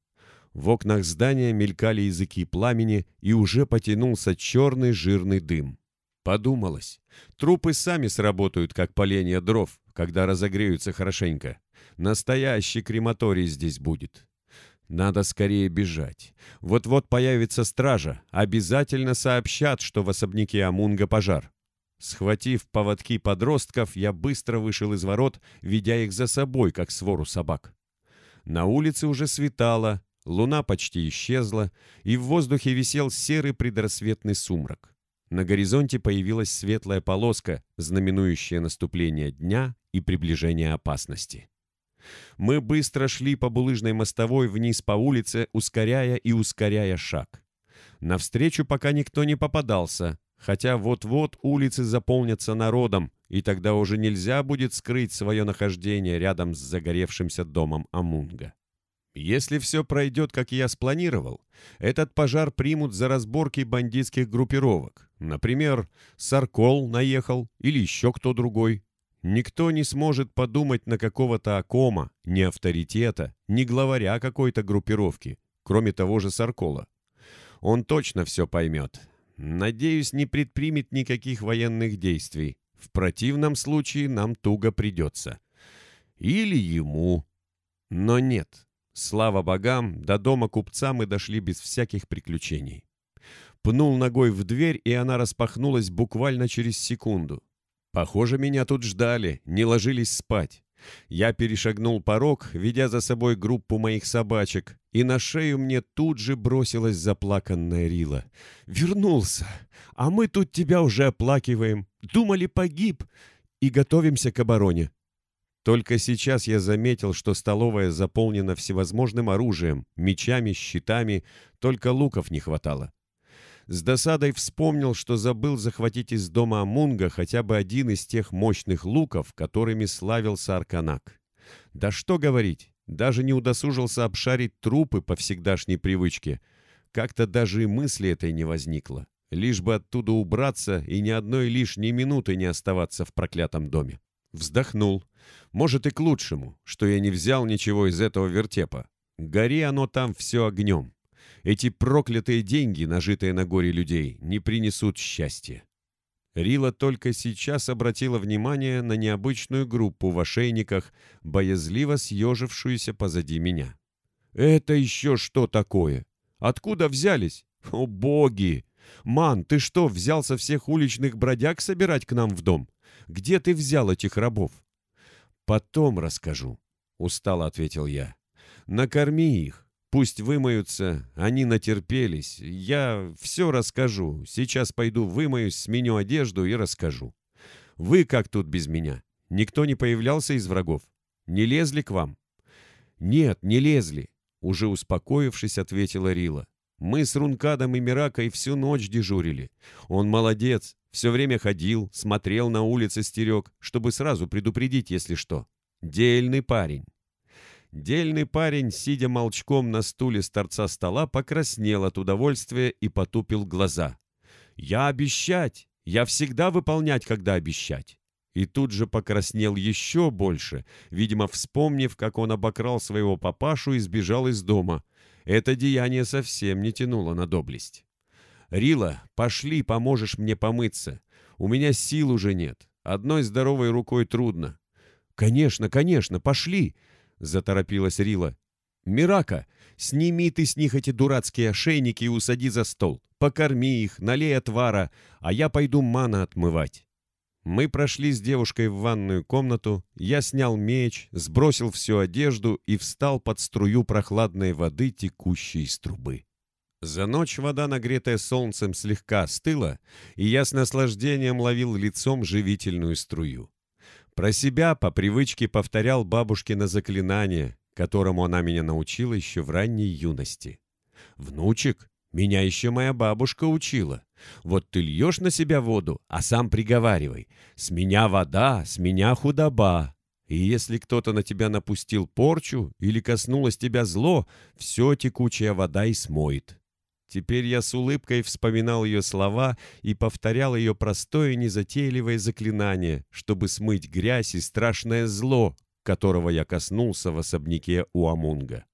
В окнах здания мелькали языки пламени, и уже потянулся черный жирный дым. Подумалось, трупы сами сработают, как поленья дров, когда разогреются хорошенько. Настоящий крематорий здесь будет. Надо скорее бежать. Вот-вот появится стража. Обязательно сообщат, что в особняке Амунга пожар. Схватив поводки подростков, я быстро вышел из ворот, ведя их за собой, как свору собак. На улице уже светало, луна почти исчезла, и в воздухе висел серый предрассветный сумрак. На горизонте появилась светлая полоска, знаменующая наступление дня и приближение опасности. Мы быстро шли по булыжной мостовой вниз по улице, ускоряя и ускоряя шаг. Навстречу пока никто не попадался, хотя вот-вот улицы заполнятся народом, и тогда уже нельзя будет скрыть свое нахождение рядом с загоревшимся домом Амунга. Если все пройдет, как я спланировал, этот пожар примут за разборки бандитских группировок. Например, Саркол наехал или еще кто другой. Никто не сможет подумать на какого-то Акома, ни авторитета, ни главаря какой-то группировки, кроме того же Саркола. Он точно все поймет. Надеюсь, не предпримет никаких военных действий. В противном случае нам туго придется. Или ему. Но нет. Слава богам, до дома купца мы дошли без всяких приключений. Пнул ногой в дверь, и она распахнулась буквально через секунду. Похоже, меня тут ждали, не ложились спать. Я перешагнул порог, ведя за собой группу моих собачек, и на шею мне тут же бросилась заплаканная Рила. «Вернулся! А мы тут тебя уже оплакиваем. Думали, погиб. И готовимся к обороне». Только сейчас я заметил, что столовая заполнена всевозможным оружием, мечами, щитами, только луков не хватало. С досадой вспомнил, что забыл захватить из дома Амунга хотя бы один из тех мощных луков, которыми славился Арканак. Да что говорить, даже не удосужился обшарить трупы по всегдашней привычке. Как-то даже и мысли этой не возникло. Лишь бы оттуда убраться и ни одной лишней минуты не оставаться в проклятом доме. Вздохнул. Может и к лучшему, что я не взял ничего из этого вертепа. Гори оно там все огнем. Эти проклятые деньги, нажитые на горе людей, не принесут счастья. Рила только сейчас обратила внимание на необычную группу в ошейниках, боязливо съежившуюся позади меня. «Это еще что такое? Откуда взялись? О, боги! Ман, ты что, взял со всех уличных бродяг собирать к нам в дом? Где ты взял этих рабов?» «Потом расскажу», — устало ответил я. «Накорми их, Пусть вымоются, они натерпелись. Я все расскажу. Сейчас пойду вымоюсь, сменю одежду и расскажу. Вы как тут без меня? Никто не появлялся из врагов? Не лезли к вам? Нет, не лезли. Уже успокоившись, ответила Рила. Мы с Рункадом и Миракой всю ночь дежурили. Он молодец, все время ходил, смотрел на улице стерег, чтобы сразу предупредить, если что. Дельный парень. Дельный парень, сидя молчком на стуле с торца стола, покраснел от удовольствия и потупил глаза. «Я обещать! Я всегда выполнять, когда обещать!» И тут же покраснел еще больше, видимо, вспомнив, как он обокрал своего папашу и сбежал из дома. Это деяние совсем не тянуло на доблесть. «Рила, пошли, поможешь мне помыться. У меня сил уже нет. Одной здоровой рукой трудно. «Конечно, конечно, пошли!» — заторопилась Рила. «Мирака, сними ты с них эти дурацкие ошейники и усади за стол. Покорми их, налей отвара, а я пойду мана отмывать». Мы прошли с девушкой в ванную комнату, я снял меч, сбросил всю одежду и встал под струю прохладной воды, текущей из трубы. За ночь вода, нагретая солнцем, слегка остыла, и я с наслаждением ловил лицом живительную струю. Про себя по привычке повторял бабушкино заклинание, которому она меня научила еще в ранней юности. «Внучек, меня еще моя бабушка учила. Вот ты льешь на себя воду, а сам приговаривай. С меня вода, с меня худоба. И если кто-то на тебя напустил порчу или коснулось тебя зло, все текучая вода и смоет. Теперь я с улыбкой вспоминал ее слова и повторял ее простое незатейливое заклинание, чтобы смыть грязь и страшное зло, которого я коснулся в особняке у Амунга.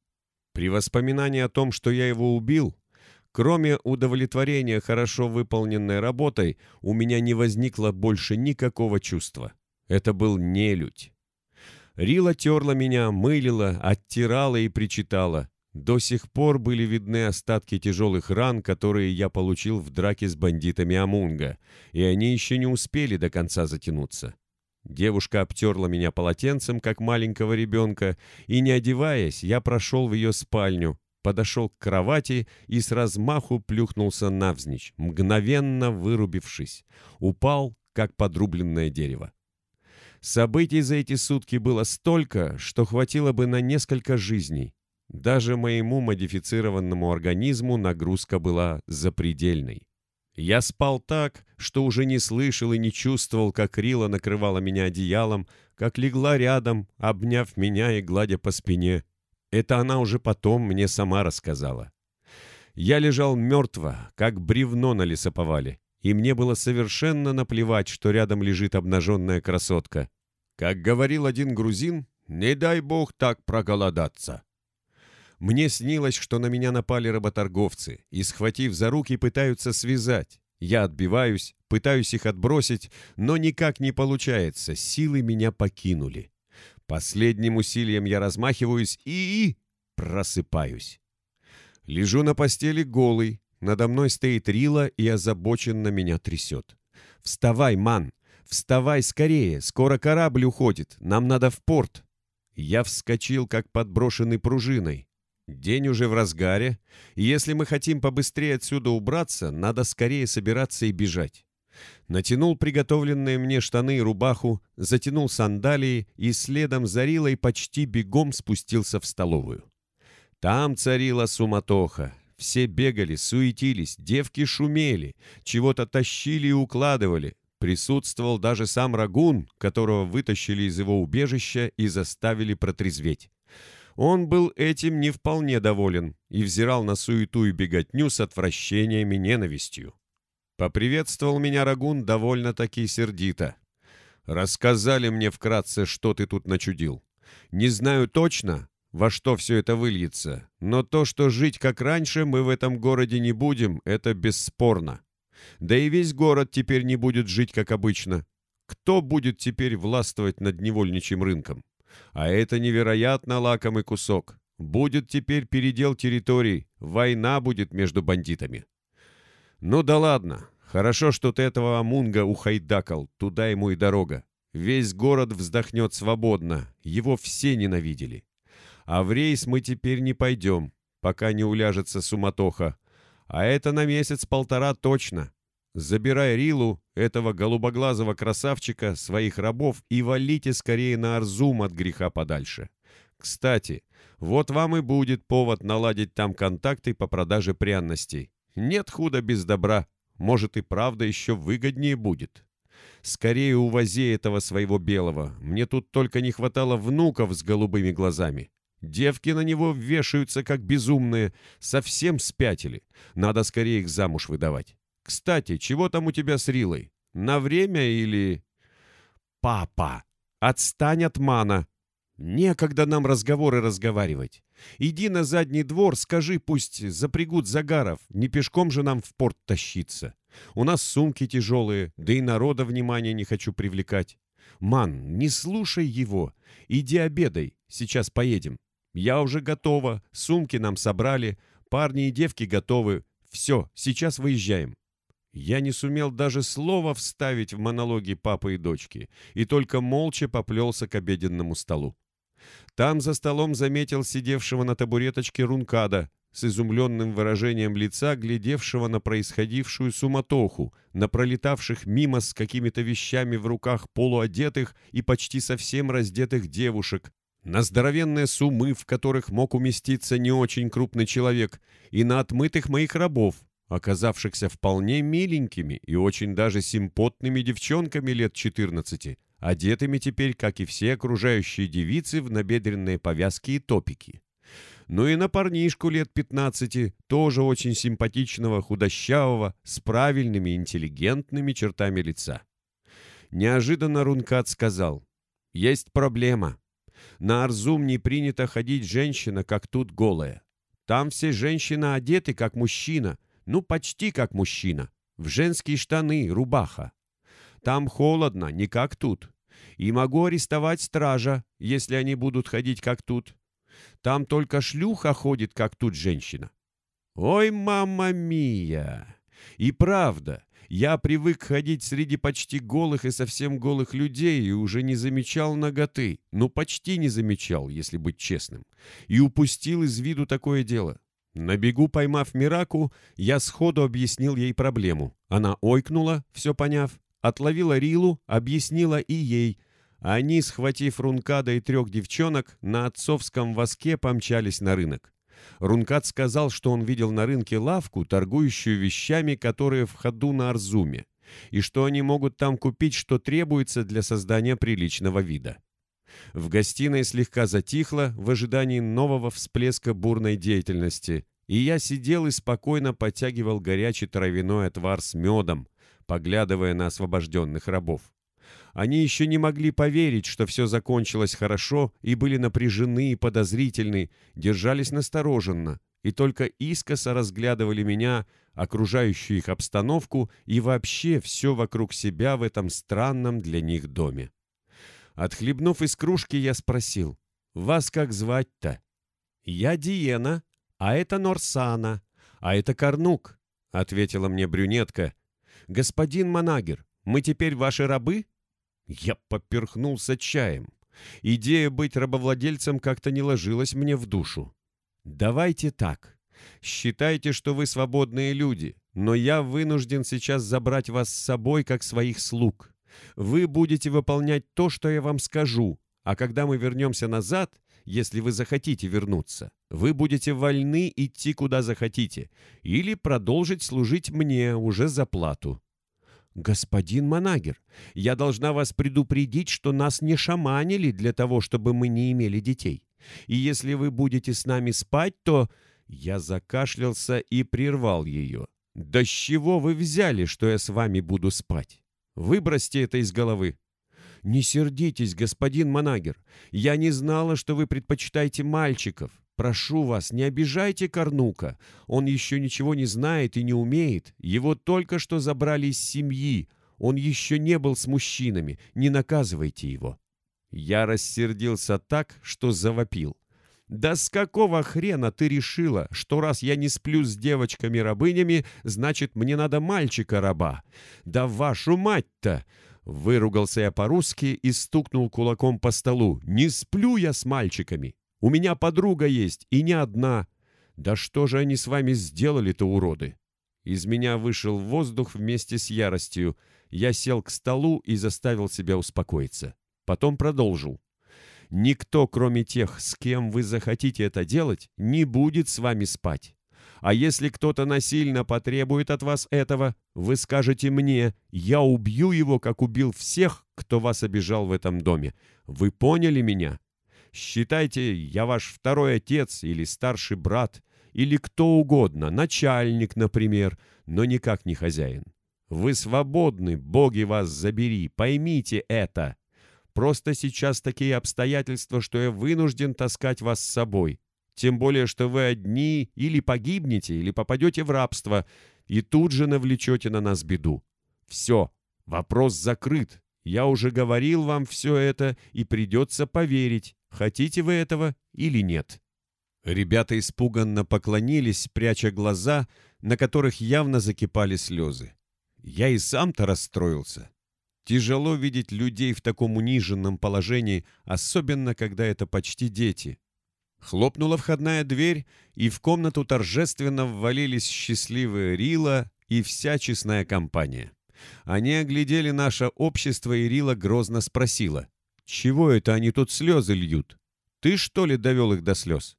При воспоминании о том, что я его убил, Кроме удовлетворения хорошо выполненной работой, у меня не возникло больше никакого чувства. Это был нелюдь. Рила терла меня, мылила, оттирала и причитала. До сих пор были видны остатки тяжелых ран, которые я получил в драке с бандитами Амунга, и они еще не успели до конца затянуться. Девушка обтерла меня полотенцем, как маленького ребенка, и, не одеваясь, я прошел в ее спальню, подошел к кровати и с размаху плюхнулся навзничь, мгновенно вырубившись. Упал, как подрубленное дерево. Событий за эти сутки было столько, что хватило бы на несколько жизней. Даже моему модифицированному организму нагрузка была запредельной. Я спал так, что уже не слышал и не чувствовал, как Рила накрывала меня одеялом, как легла рядом, обняв меня и гладя по спине, это она уже потом мне сама рассказала. Я лежал мертво, как бревно на лесоповале, и мне было совершенно наплевать, что рядом лежит обнаженная красотка. Как говорил один грузин, не дай бог так проголодаться. Мне снилось, что на меня напали работорговцы и, схватив за руки, пытаются связать. Я отбиваюсь, пытаюсь их отбросить, но никак не получается, силы меня покинули. Последним усилием я размахиваюсь и... просыпаюсь. Лежу на постели голый, надо мной стоит Рила и озабоченно меня трясет. «Вставай, ман! Вставай скорее! Скоро корабль уходит! Нам надо в порт!» Я вскочил, как подброшенный пружиной. День уже в разгаре, и если мы хотим побыстрее отсюда убраться, надо скорее собираться и бежать натянул приготовленные мне штаны и рубаху, затянул сандалии и следом за Рилой почти бегом спустился в столовую. Там царила суматоха. Все бегали, суетились, девки шумели, чего-то тащили и укладывали. Присутствовал даже сам Рагун, которого вытащили из его убежища и заставили протрезветь. Он был этим не вполне доволен и взирал на суету и беготню с отвращением и ненавистью. Поприветствовал меня Рагун довольно-таки сердито. «Рассказали мне вкратце, что ты тут начудил. Не знаю точно, во что все это выльется, но то, что жить как раньше мы в этом городе не будем, это бесспорно. Да и весь город теперь не будет жить как обычно. Кто будет теперь властвовать над невольничьим рынком? А это невероятно лакомый кусок. Будет теперь передел территорий, война будет между бандитами. «Ну да ладно. Хорошо, что ты этого Амунга ухайдакал. Туда ему и дорога. Весь город вздохнет свободно. Его все ненавидели. А в рейс мы теперь не пойдем, пока не уляжется суматоха. А это на месяц-полтора точно. Забирай Рилу, этого голубоглазого красавчика, своих рабов и валите скорее на Арзум от греха подальше. Кстати, вот вам и будет повод наладить там контакты по продаже пряностей. Нет худа без добра. Может и правда еще выгоднее будет. Скорее увози этого своего белого. Мне тут только не хватало внуков с голубыми глазами. Девки на него вешаются как безумные. Совсем спятили. Надо скорее их замуж выдавать. Кстати, чего там у тебя с Рилой? На время или... Папа, отстань от мана. Некогда нам разговоры разговаривать. Иди на задний двор, скажи, пусть запрягут загаров, не пешком же нам в порт тащиться. У нас сумки тяжелые, да и народа внимания не хочу привлекать. «Ман, не слушай его. Иди обедай, сейчас поедем. Я уже готова, сумки нам собрали, парни и девки готовы. Все, сейчас выезжаем». Я не сумел даже слова вставить в монологи папы и дочки, и только молча поплелся к обеденному столу. Там за столом заметил сидевшего на табуреточке Рункада, с изумленным выражением лица, глядевшего на происходившую суматоху, на пролетавших мимо с какими-то вещами в руках полуодетых и почти совсем раздетых девушек, на здоровенные сумы, в которых мог уместиться не очень крупный человек, и на отмытых моих рабов, оказавшихся вполне миленькими и очень даже симпотными девчонками лет 14, одетыми теперь, как и все окружающие девицы, в набедренные повязки и топики ну и на парнишку лет 15, тоже очень симпатичного, худощавого, с правильными интеллигентными чертами лица. Неожиданно Рункат сказал, «Есть проблема. На Арзум не принято ходить женщина, как тут голая. Там все женщины одеты, как мужчина, ну почти как мужчина, в женские штаны, рубаха. Там холодно, не как тут. И могу арестовать стража, если они будут ходить как тут. Там только шлюха ходит, как тут женщина. Ой, мама мия! И правда, я привык ходить среди почти голых и совсем голых людей и уже не замечал ноготы. Ну, почти не замечал, если быть честным. И упустил из виду такое дело. На бегу поймав Мираку, я сходу объяснил ей проблему. Она ойкнула, все поняв, отловила Рилу, объяснила и ей – они, схватив Рункада и трех девчонок, на отцовском воске помчались на рынок. Рункад сказал, что он видел на рынке лавку, торгующую вещами, которые в ходу на Арзуме, и что они могут там купить, что требуется для создания приличного вида. В гостиной слегка затихло в ожидании нового всплеска бурной деятельности, и я сидел и спокойно подтягивал горячий травяной отвар с медом, поглядывая на освобожденных рабов. Они еще не могли поверить, что все закончилось хорошо, и были напряжены и подозрительны, держались настороженно, и только искоса разглядывали меня, окружающую их обстановку и вообще все вокруг себя в этом странном для них доме. Отхлебнув из кружки, я спросил, «Вас как звать-то?» «Я Диена, а это Норсана, а это Карнук», — ответила мне брюнетка. «Господин Манагер, мы теперь ваши рабы?» Я поперхнулся чаем. Идея быть рабовладельцем как-то не ложилась мне в душу. «Давайте так. Считайте, что вы свободные люди, но я вынужден сейчас забрать вас с собой как своих слуг. Вы будете выполнять то, что я вам скажу, а когда мы вернемся назад, если вы захотите вернуться, вы будете вольны идти куда захотите или продолжить служить мне уже за плату. «Господин Манагер, я должна вас предупредить, что нас не шаманили для того, чтобы мы не имели детей. И если вы будете с нами спать, то...» Я закашлялся и прервал ее. «Да с чего вы взяли, что я с вами буду спать? Выбросьте это из головы». «Не сердитесь, господин Манагер. Я не знала, что вы предпочитаете мальчиков. Прошу вас, не обижайте Корнука. Он еще ничего не знает и не умеет. Его только что забрали из семьи. Он еще не был с мужчинами. Не наказывайте его». Я рассердился так, что завопил. «Да с какого хрена ты решила, что раз я не сплю с девочками-рабынями, значит, мне надо мальчика-раба? Да вашу мать-то!» Выругался я по-русски и стукнул кулаком по столу. «Не сплю я с мальчиками! У меня подруга есть, и не одна. Да что же они с вами сделали-то, уроды?» Из меня вышел воздух вместе с яростью. Я сел к столу и заставил себя успокоиться. Потом продолжил. «Никто, кроме тех, с кем вы захотите это делать, не будет с вами спать. А если кто-то насильно потребует от вас этого, вы скажете мне, я убью его, как убил всех, кто вас обижал в этом доме. Вы поняли меня?» Считайте, я ваш второй отец или старший брат, или кто угодно, начальник, например, но никак не хозяин. Вы свободны, боги вас забери, поймите это. Просто сейчас такие обстоятельства, что я вынужден таскать вас с собой. Тем более, что вы одни или погибнете, или попадете в рабство, и тут же навлечете на нас беду. Все, вопрос закрыт. Я уже говорил вам все это, и придется поверить, хотите вы этого или нет». Ребята испуганно поклонились, пряча глаза, на которых явно закипали слезы. Я и сам-то расстроился. Тяжело видеть людей в таком униженном положении, особенно когда это почти дети. Хлопнула входная дверь, и в комнату торжественно ввалились счастливые Рила и вся честная компания. Они оглядели наше общество, и Рила грозно спросила, «Чего это они тут слезы льют? Ты, что ли, довел их до слез?»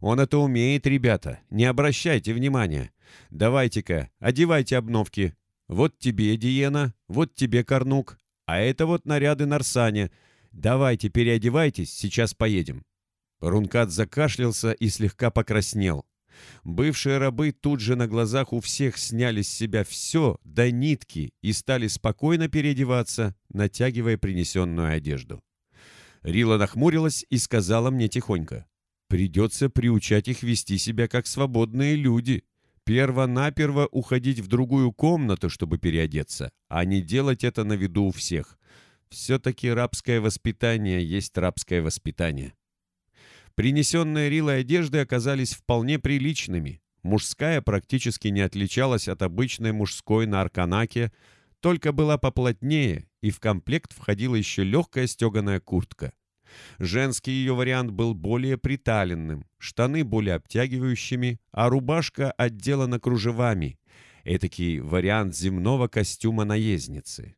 «Он это умеет, ребята, не обращайте внимания. Давайте-ка, одевайте обновки. Вот тебе, Диена, вот тебе, Корнук, а это вот наряды Нарсаня. Давайте, переодевайтесь, сейчас поедем». Рункат закашлялся и слегка покраснел. Бывшие рабы тут же на глазах у всех сняли с себя все до нитки и стали спокойно переодеваться, натягивая принесенную одежду. Рила нахмурилась и сказала мне тихонько. «Придется приучать их вести себя как свободные люди. Перво-наперво уходить в другую комнату, чтобы переодеться, а не делать это на виду у всех. Все-таки рабское воспитание есть рабское воспитание». Принесенные Рилой одежды оказались вполне приличными. Мужская практически не отличалась от обычной мужской на Арканаке, только была поплотнее, и в комплект входила еще легкая стеганая куртка. Женский ее вариант был более приталенным, штаны более обтягивающими, а рубашка отделана кружевами. Этакий вариант земного костюма наездницы.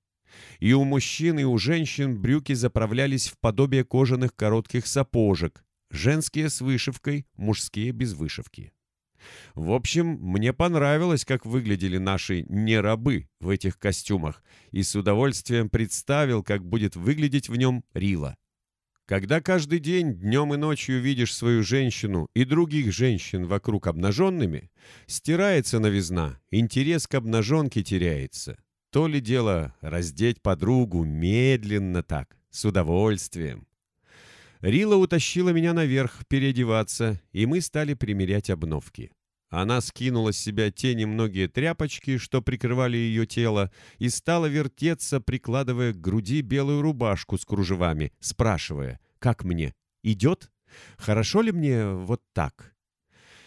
И у мужчин, и у женщин брюки заправлялись в подобие кожаных коротких сапожек, Женские с вышивкой, мужские без вышивки. В общем, мне понравилось, как выглядели наши нерабы в этих костюмах, и с удовольствием представил, как будет выглядеть в нем Рила. Когда каждый день, днем и ночью видишь свою женщину и других женщин вокруг обнаженными, стирается новизна, интерес к обнаженке теряется. То ли дело раздеть подругу медленно так, с удовольствием. Рила утащила меня наверх переодеваться, и мы стали примерять обновки. Она скинула с себя те немногие тряпочки, что прикрывали ее тело, и стала вертеться, прикладывая к груди белую рубашку с кружевами, спрашивая, как мне, идет? Хорошо ли мне вот так?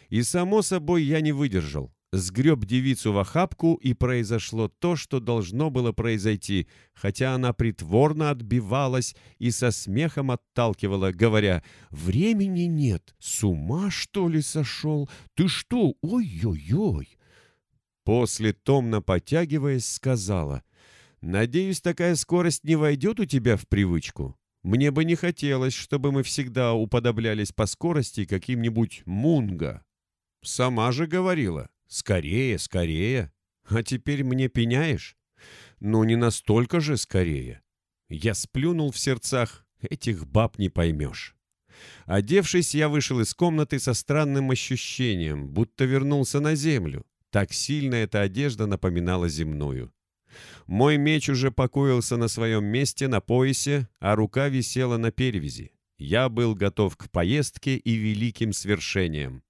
И, само собой, я не выдержал сгреб девицу в охапку, и произошло то, что должно было произойти, хотя она притворно отбивалась и со смехом отталкивала, говоря «Времени нет, с ума, что ли, сошел? Ты что, ой-ой-ой!» После, томно потягиваясь, сказала «Надеюсь, такая скорость не войдет у тебя в привычку?» Мне бы не хотелось, чтобы мы всегда уподоблялись по скорости каким-нибудь мунга. Сама же говорила. Скорее, скорее. А теперь мне пеняешь? Ну, не настолько же скорее. Я сплюнул в сердцах. Этих баб не поймешь. Одевшись, я вышел из комнаты со странным ощущением, будто вернулся на землю. Так сильно эта одежда напоминала земную. Мой меч уже покоился на своем месте на поясе, а рука висела на перевязи. Я был готов к поездке и великим свершениям.